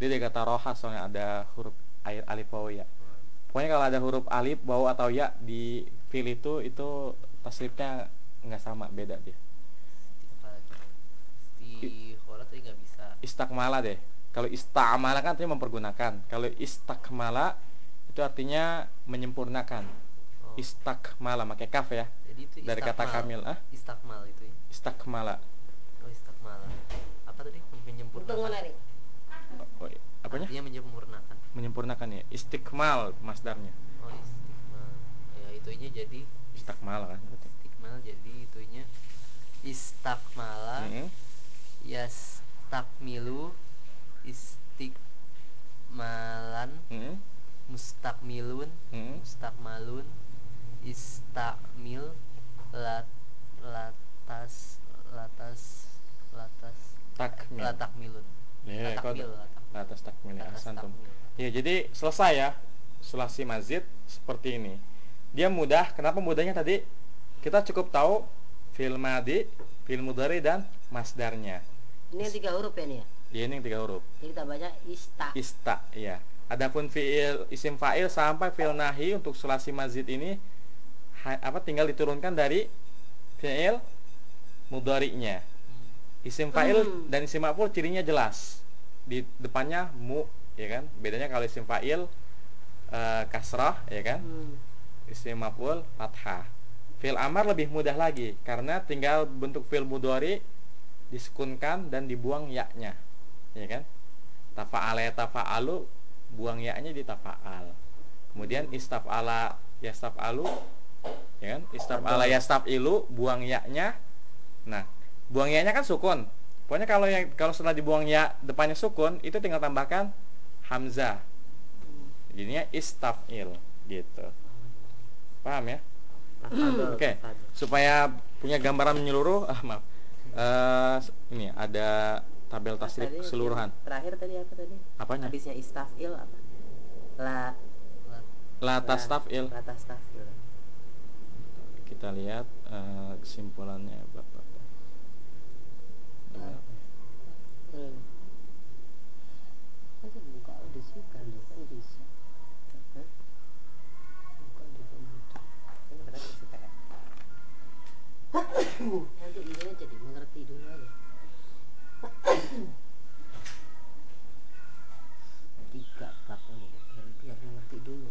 Dia dari kata roha soalnya ada huruf air alif waw ya. Hmm, Pokoknya kalau ada huruf alif, waw atau ya di fil itu itu tasrifnya nggak sama, beda dia. istihola tadi nggak bisa Istakmala deh. Kalau istamala kan artinya mempergunakan. Kalau istakmala itu artinya menyempurnakan. oh, Istakmala pakai kaf ya. jadi itu Dari kata istakmal. kamil, ah? istakmal itu ya Istakmala. oh istakmal apa tadi menyempurnakan menarik. Oh, iya. apanya? Artinya menyempurnakan Menyempurnakan ya. Istiqmal masdarnya. oh istikmal ya itunya jadi Istakmala kan berarti. istikmal jadi itunya istakmala Mm-mm. yastakmilu istikmalan Mm-mm. mustakmilun Mm-mm. mustakmalun istakmil lat, latas latas latas Takmil. latakmilun Ya, kok latakmil latakmil Latas takmil ya, Latas takmil. Ya, jadi selesai ya. Sulasi mazid seperti ini. Dia mudah. Kenapa mudahnya tadi? Kita cukup tahu fil madi, fil mudhari dan masdarnya. Ini tiga huruf ya nih ya. Ini yang tiga huruf. Jadi kita baca ista. Ista, ya. Adapun fiil isim fa'il sampai fiil nahi untuk sulasi mazid ini ha- apa tinggal diturunkan dari fiil mudhari'nya. Hmm. Isim fa'il Hmm. dan isim maf'ul cirinya jelas. Di depannya mu, ya kan? Bedanya kalau isim fa'il eh, kasrah, ya kan? Hmm. Isim maf'ul fathah. Fi'il amar lebih mudah lagi karena tinggal bentuk fi'il mudhari disukunkan dan dibuang ya-nya. Ya kan? Tafa'ala ya tafa'alu buang ya-nya di tafa'al. Kemudian istaf'ala yastaf'alu ya kan? Istaf'ala yastaf'ilu buang ya-nya. Nah, buang ya-nya kan sukun. Pokoknya kalau yang kalau setelah dibuang ya depannya sukun, itu tinggal tambahkan hamzah. Jadinya istaf'il gitu. Paham ya? Oke. tafadhol. Supaya punya gambaran menyeluruh, ah maaf. Eh, ini ada tabel tasrif keseluruhan. Terakhir tadi apa tadi? Apanya? Habisnya istafil apa? La La la- tastaf'il. La tastafil. Kita lihat eh, kesimpulannya Bapak. Gimana? Hmm. Masa buka kan bisa. Buka di komputer. *coughs* Nanti ini aja deh mengerti dulu aja. Tiga bab ini biar biar mengerti dulu.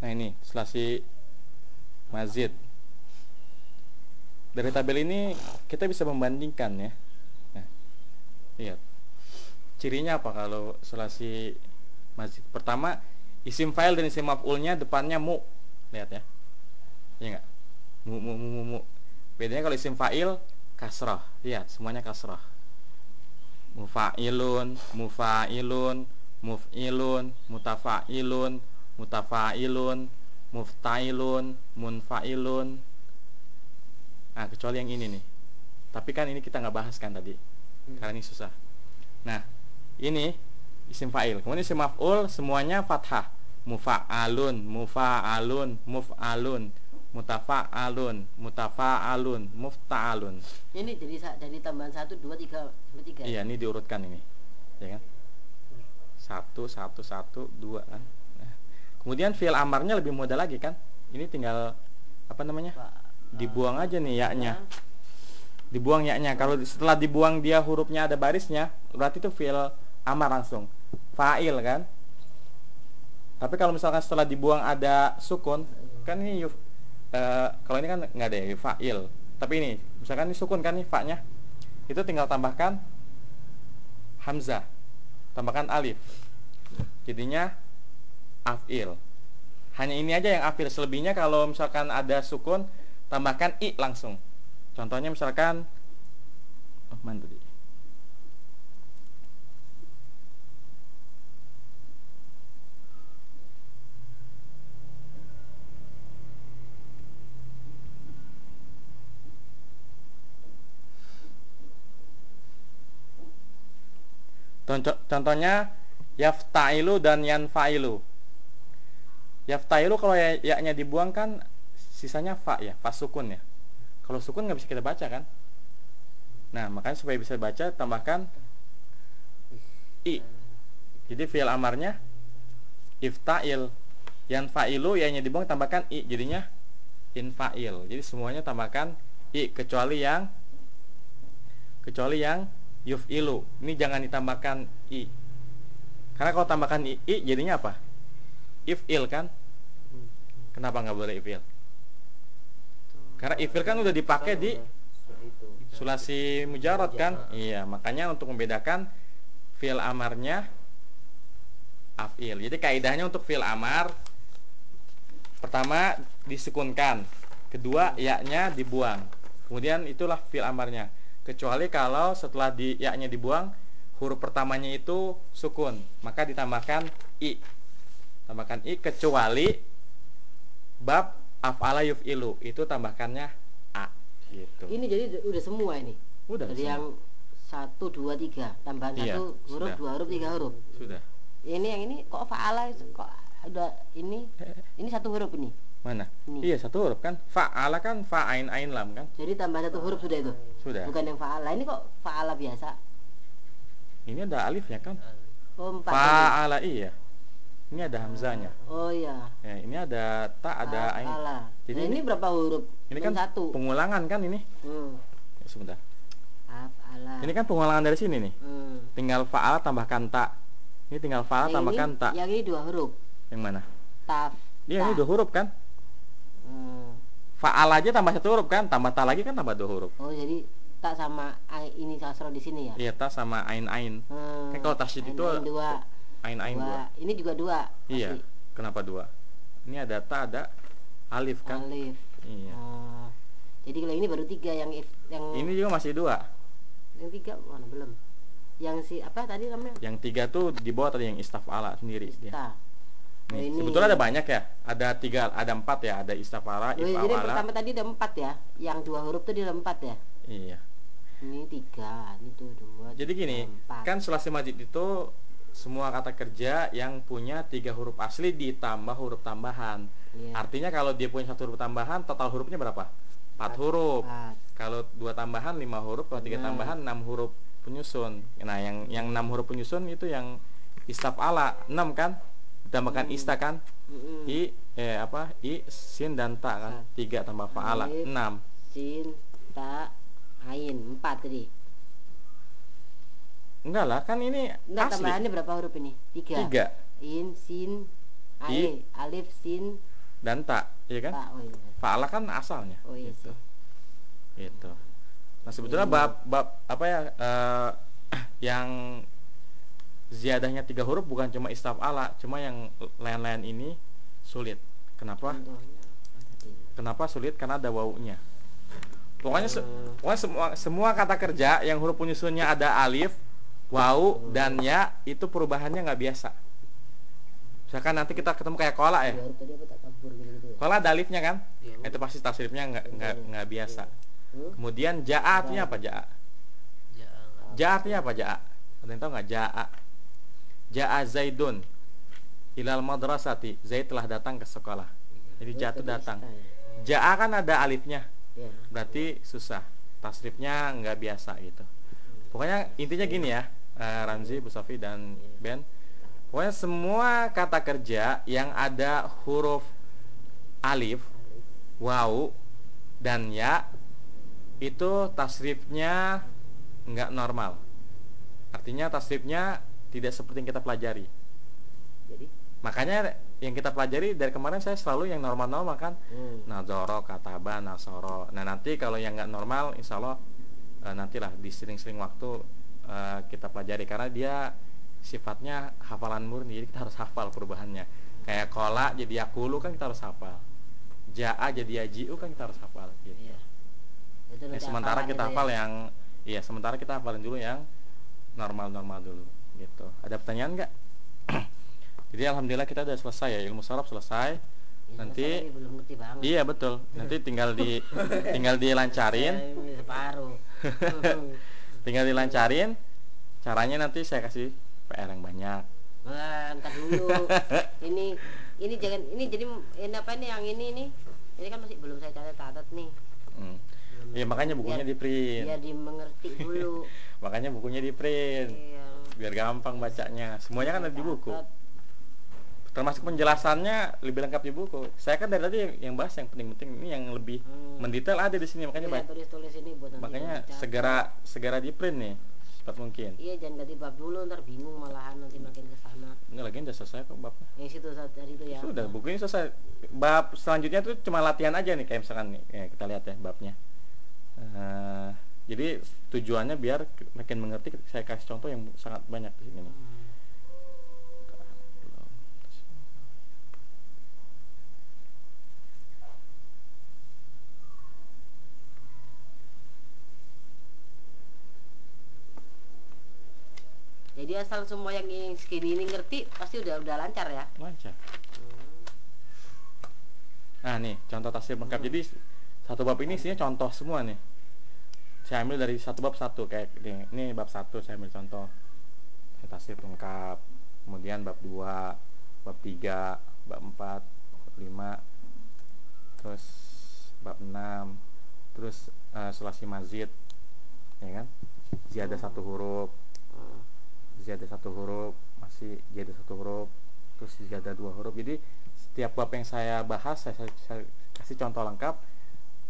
Nah ini selasi mazid. Dari tabel ini kita bisa membandingkan ya. Nah, lihat. Cirinya apa kalau selasi mazid? Pertama, isim fa'il dan isim maf'ulnya depannya mu. Lihat ya. Iya enggak? Mu mu mu mu. mu. Bedanya kalau isim fa'il kasrah. Lihat, semuanya kasrah. Mufa'ilun, mufa'ilun, muf'ilun, mutafa'ilun, mutafa'ilun, muftailun, munfailun. Nah, kecuali yang ini nih. Tapi kan ini kita nggak bahas kan tadi. Karena ini susah. Nah, ini isim fa'il. Kemudian isim maf'ul semuanya fathah. Mufa'alun, mufa'alun, muf'alun, mutafa'alun, mutafa'alun, mufta'alun. Ini sa- dari tambahan satu dua tiga sampai tiga. Iya, ini diurutkan ini. Ya kan? Satu, satu, satu, dua kan. Nah, kemudian fi'il amarnya lebih mudah lagi kan? Ini tinggal apa namanya? Pak, Dibuang eh, aja nih ya-nya. ya. Dibuang ya-nya. Kalau setelah dibuang dia hurufnya ada barisnya, berarti itu fi'il amar langsung. Fa'il kan? Tapi kalau misalkan setelah dibuang ada sukun, kan ini yuf, eh, kalau ini kan nggak ada ya, fa'il. Tapi ini, misalkan ini sukun kan nih fa-nya. Itu tinggal tambahkan hamzah. Tambahkan alif. Jadinya af'il. Hanya ini aja yang af'il. Selebihnya kalau misalkan ada sukun, tambahkan i langsung. Contohnya misalkan oh, mana tadi? Contohnya yaftailu dan yanfailu. Yaftailu kalau ya, ya-nya dibuang kan sisanya fa ya, fa sukun ya. Kalau sukun nggak bisa kita baca kan? Nah, makanya supaya bisa baca tambahkan i. Jadi fi'il amarnya iftail. Yanfailu ya-nya dibuang tambahkan i. Jadinya infail. Jadi semuanya tambahkan i kecuali yang kecuali yang yuf'ilu. Ini jangan ditambahkan i. Karena kalau tambahkan i, i jadinya apa? If'il kan? Kenapa nggak boleh if'il? Karena if'il kan udah dipakai di sulasi mujarad kan? Iya, makanya untuk membedakan fi'il amarnya af'il. Jadi kaidahnya untuk fi'il amar pertama disukunkan, kedua ya-nya dibuang. Kemudian itulah fi'il amarnya. Kecuali kalau setelah di ya-nya dibuang huruf pertamanya itu sukun, maka ditambahkan i. Tambahkan i kecuali bab af'ala yuf'ilu itu tambahkannya a gitu. Ini jadi udah semua ini. Udah Jadi semua. yang satu dua tiga tambahan Iya, satu huruf sudah. dua huruf tiga huruf. Sudah. Ini yang ini kok faala kok udah ini *laughs* ini satu huruf ini. Mana? Ini. Iya, satu huruf kan. Fa'ala kan fa ain lam kan? Jadi tambah satu huruf sudah itu. Sudah. Bukan yang faala. Ini kok faala biasa. Ini ada alifnya kan? Oh. Fa'ala iya. Ini ada hamzanya. Oh iya. Ya, ini ada ta ada ain. Faala. Jadi Nah, ini- ini berapa huruf? Ini kan satu. pengulangan kan ini? Hmm. Ya, sebentar. Afala. Ini kan pengulangan dari sini nih. Hmm. Tinggal fa'ala tambahkan ta. Ini tinggal fa'ala Yang tambahkan ini, ta. Yang ini dua huruf. Yang mana? Taf. Iya, ini dua huruf kan? Hmm. Fa'ala aja tambah satu huruf kan? Tambah ta lagi kan tambah dua huruf. Oh jadi tak sama ini kasro di sini ya? Iya, ta sama ain ain. Hmm. Kan kalau tasydid itu dua. Ain ain dua. dua. Ini juga dua. Iya. masih. Kenapa dua? Ini ada ta ada alif kan? Alif. Iya. Oh. Jadi kalau ini baru tiga yang if, yang Ini juga masih dua. yang tiga mana belum? Yang si apa tadi namanya? Yang tiga tuh di bawah tadi yang istafala sendiri dia. Nih, ini. sebetulnya ada banyak ya. Ada tiga, ada empat ya. Ada istafala, Oh, jadi yang ifawala. pertama tadi ada empat ya? Yang dua huruf tuh dia ada empat ya? Iya. Ini tiga, ini tuh dua. Jadi tiga, gini, empat. kan sulasi majid itu semua kata kerja yang punya tiga huruf asli ditambah huruf tambahan. Iya. Artinya kalau dia punya satu huruf tambahan, total hurufnya berapa? Empat huruf. Kalau dua tambahan lima huruf, kalau tiga Benar. tambahan enam huruf penyusun. Nah, yang yang enam huruf penyusun itu yang istafala enam kan? Ditambahkan Hmm. ista kan? Mm-mm. I eh apa? I sin dan ta kan? Sat. Tiga tambah faala Alif. enam. Sin, ta, ain, empat tadi. Enggak lah, kan ini Enggak asli. tambahannya berapa huruf ini? Tiga. Tiga In, sin, ae, alif, sin, dan ta, iya kan? Oh iya. Faala kan asalnya. Oh iya gitu. sih. Gitu. Nah, sebetulnya Iya. bab bab apa ya eh, *clears throat* yang ziyadahnya tiga huruf bukan cuma istafala, cuma yang lain-lain ini sulit. Kenapa? Contohnya? Kenapa sulit? Karena ada wawunya. Pokoknya se- Hmm. pokoknya semua semua kata kerja yang huruf penyusunnya ada alif, wawu dan ya itu perubahannya nggak biasa. Misalkan nanti kita ketemu kayak kola ya. Gitu-gitu ya? Kola ada alifnya kan? Iya, Itu pasti tasrifnya nggak nggak nggak biasa. Kemudian jaa artinya apa jaa? Jangan. Jaa artinya apa jaa? Ada yang tahu nggak jaa? Jaa Zaidun ilal madrasati. Zaid telah datang ke sekolah. Jadi itu tadi datang. Jaa kan ada alifnya. Ya. berarti susah tasrifnya nggak biasa gitu pokoknya intinya gini ya eh, Ramzi, Bu Sofi dan Ben pokoknya semua kata kerja yang ada huruf alif waw dan ya itu tasrifnya nggak normal artinya tasrifnya tidak seperti yang kita pelajari Jadi, makanya yang kita pelajari dari kemarin saya selalu yang normal-normal kan hmm. Nadoro, Kataba, Nasoro. Nah nanti kalau yang nggak normal, insya Allah eh, nantilah di sering-sering waktu eh, kita pelajari karena dia sifatnya hafalan murni, jadi kita harus hafal perubahannya. Kayak kola jadi yakulu kan kita harus hafal. Jaa jadi yajiu kan kita harus hafal. Gitu. Iya. Itu Ya, sementara kita hafal ya. yang, iya sementara kita hafalin dulu yang normal-normal dulu. Gitu. Ada pertanyaan nggak? *clears throat* jadi alhamdulillah kita udah selesai ya ilmu sorab selesai. Ya, nanti- belum ngerti banget. Iya betul. Nanti tinggal di *laughs* tinggal dilancarin, ini *laughs* tinggal dilancarin. caranya nanti saya kasih PR yang banyak Wah, ntar dulu. *laughs* ini ini jangan ini jadi ini apa nih yang ini nih? Ini kan masih belum saya catat-catat nih. Hmm. Belum- ya makanya bukunya biar- di print Biar dimengerti dulu. makanya bukunya di print Iya. Biar gampang bacanya. Semuanya kan ada di buku. Termasuk penjelasannya lebih lengkap di buku. Saya kan dari tadi yang- yang bahas yang penting-penting. Ini yang lebih Hmm. mendetail ada di sini. Makanya Iya, ba- tulis-tulis ini buat nanti makanya segera segera di print nih cepat mungkin. Iya, jangan ganti bab dulu ntar bingung malahan nanti makin ke sana. ini lagi udah selesai kok babnya. Yang situ tadi itu ya. sudah buku ini selesai. Bab selanjutnya tuh cuma latihan aja nih kayak misalkan nih ya, kita lihat ya babnya. Eh, jadi tujuannya biar makin mengerti saya kasih contoh yang sangat banyak di sini. Hmm. Jadi asal semua yang yang segini ini ngerti pasti udah udah lancar ya. lancar Hmm. nah nih contoh tafsir lengkap jadi satu bab ini isinya contoh semua nih saya ambil dari satu bab satu kayak ini, ini bab satu saya ambil contoh. Tafsir lengkap. Kemudian bab dua bab tiga bab empat bab lima terus bab enam terus eh, sulasi mazid ya kan? Ziyadah Hmm. satu huruf. Ziyadah satu huruf masih ziyadah satu huruf terus ziyadah dua huruf. Jadi setiap bab yang saya bahas saya, saya- saya kasih contoh lengkap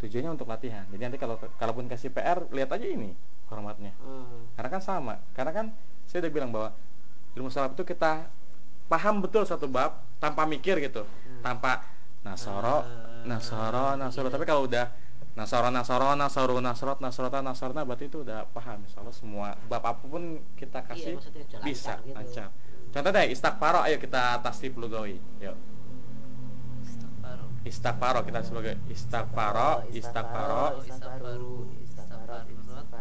tujuannya untuk latihan. Jadi nanti kalau kalaupun kasih PR lihat aja ini formatnya. Hmm. karena kan sama. Karena kan saya udah bilang bahwa ilmu salaf itu kita paham betul satu bab tanpa mikir gitu. Tanpa nasoro nasoro nasoro. tapi kalau udah nasoro nasoro nasoro nasrot nasrota nasrona berarti itu udah paham. Insya Allah semua bab apa pun kita kasih Iya, maksudnya udah bisa lancar gitu. lancar. Contoh deh istakfaro ayo kita tasdif lugawi yuk Istighfaro. istakfaro kita sebagai istakfaro Istaghfaru, istaghfarot,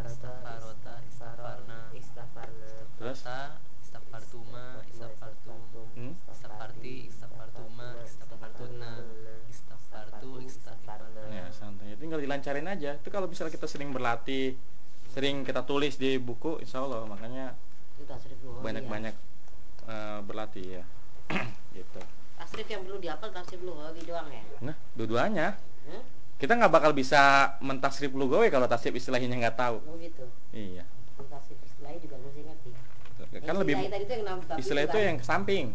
istaghfarota, istaghfarna. Istaghfarna. terus istaghfartuna. Istaghfartu, istaghfarna. ya santai tinggal dilancarin aja itu kalau misalnya kita sering berlatih sering kita tulis di buku insya Allah makanya Itu tasrif lughwi ya. banyak-banyak eh, berlatih ya *clears throat* gitu Tasrif yang perlu dihafal tasrif lughwi doang ya. nah dua-duanya Hah? kita nggak bakal bisa mentasrif lugawi kalau tasrif istilahnya nggak tahu Oh gitu. iya tasrif istilahnya juga mesti ngerti. kan Yang lebih istilah tadi itu yang istilah itu kan? yang ke samping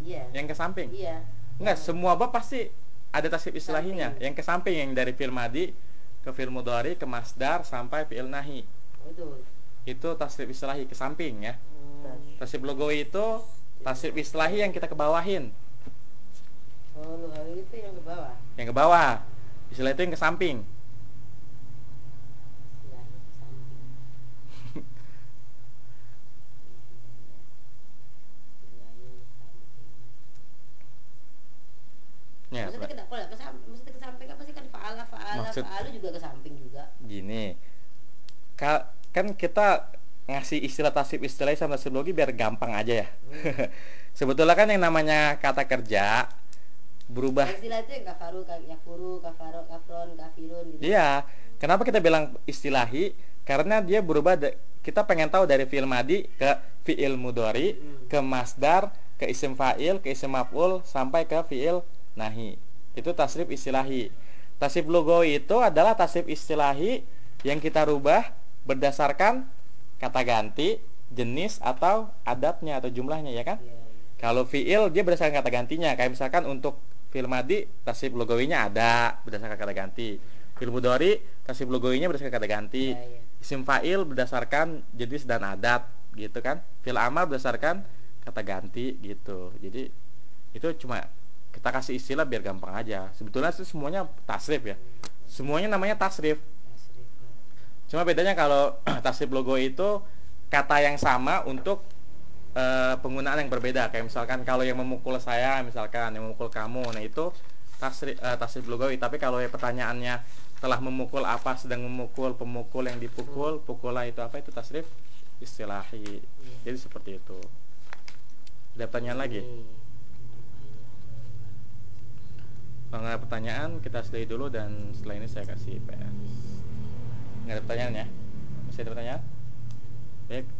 Iya. yang ke samping Iya. Enggak, Yang- semua bab pasti ada tasrif istilahinya. Samping. Yang ke samping yang dari fi'il madi ke fi'il mudhari ke masdar sampai fi'il nahi. Oh, itu. Itu tasrif istilahi ke samping ya. Hmm. Tasrif logawi itu tasrif istilahi yang kita kebawahin, Oh, itu yang ke bawah. yang ke bawah. Istilah itu yang ke samping. Ke samping. Ya, maksudnya kita kalau ke samping, maksudnya ke samping apa sih kan faala faala Maksud- faalu juga ke samping juga. gini. Ka- kan kita ngasih istilah tasrif istilahi sama tasrif logi biar gampang aja ya. *laughs* Sebetulnya kan yang namanya kata kerja berubah istilah itu kafaru, yakfuru, kafaro, kafron, kafirun gitu. Iya. Kenapa kita bilang istilahi? Karena dia berubah kita pengen tahu dari fi'il madi ke fi'il mudhari, Hmm. ke masdar, ke isim fa'il, ke isim maf'ul sampai ke fi'il nahi. Itu tasrif istilahi. Tasrif logawi itu adalah tasrif istilahi yang kita rubah berdasarkan kata ganti, jenis atau adatnya atau jumlahnya ya kan? Iya, iya. Kalau fi'il dia berdasarkan kata gantinya. Kayak misalkan untuk fi'il madi tasrif logawinya ada berdasarkan kata ganti. Fi'il mudhari tasrif logawinya berdasarkan kata ganti. Iya, iya. Isim fa'il berdasarkan jenis dan adat gitu kan. Fi'il amal berdasarkan kata ganti gitu. Jadi itu cuma kita kasih istilah biar gampang aja. Sebetulnya sih semuanya tasrif ya. Semuanya namanya tasrif. Tasrif, ya. Cuma bedanya kalau *clears throat* tasrif logo itu kata yang sama untuk eh, penggunaan yang berbeda. Kayak misalkan kalau yang memukul saya, misalkan yang memukul kamu, nah itu tasrif eh, tasrif logawi. Tapi kalau ya pertanyaannya telah memukul apa, sedang memukul, pemukul yang dipukul, pukullah itu apa itu tasrif istilahi. Jadi seperti itu. Ada pertanyaan lagi? Ini. Kalau nggak ada pertanyaan, kita sudahi dulu dan setelah ini saya kasih PR. Nggak ada pertanyaan ya? Masih ada pertanyaan? Baik.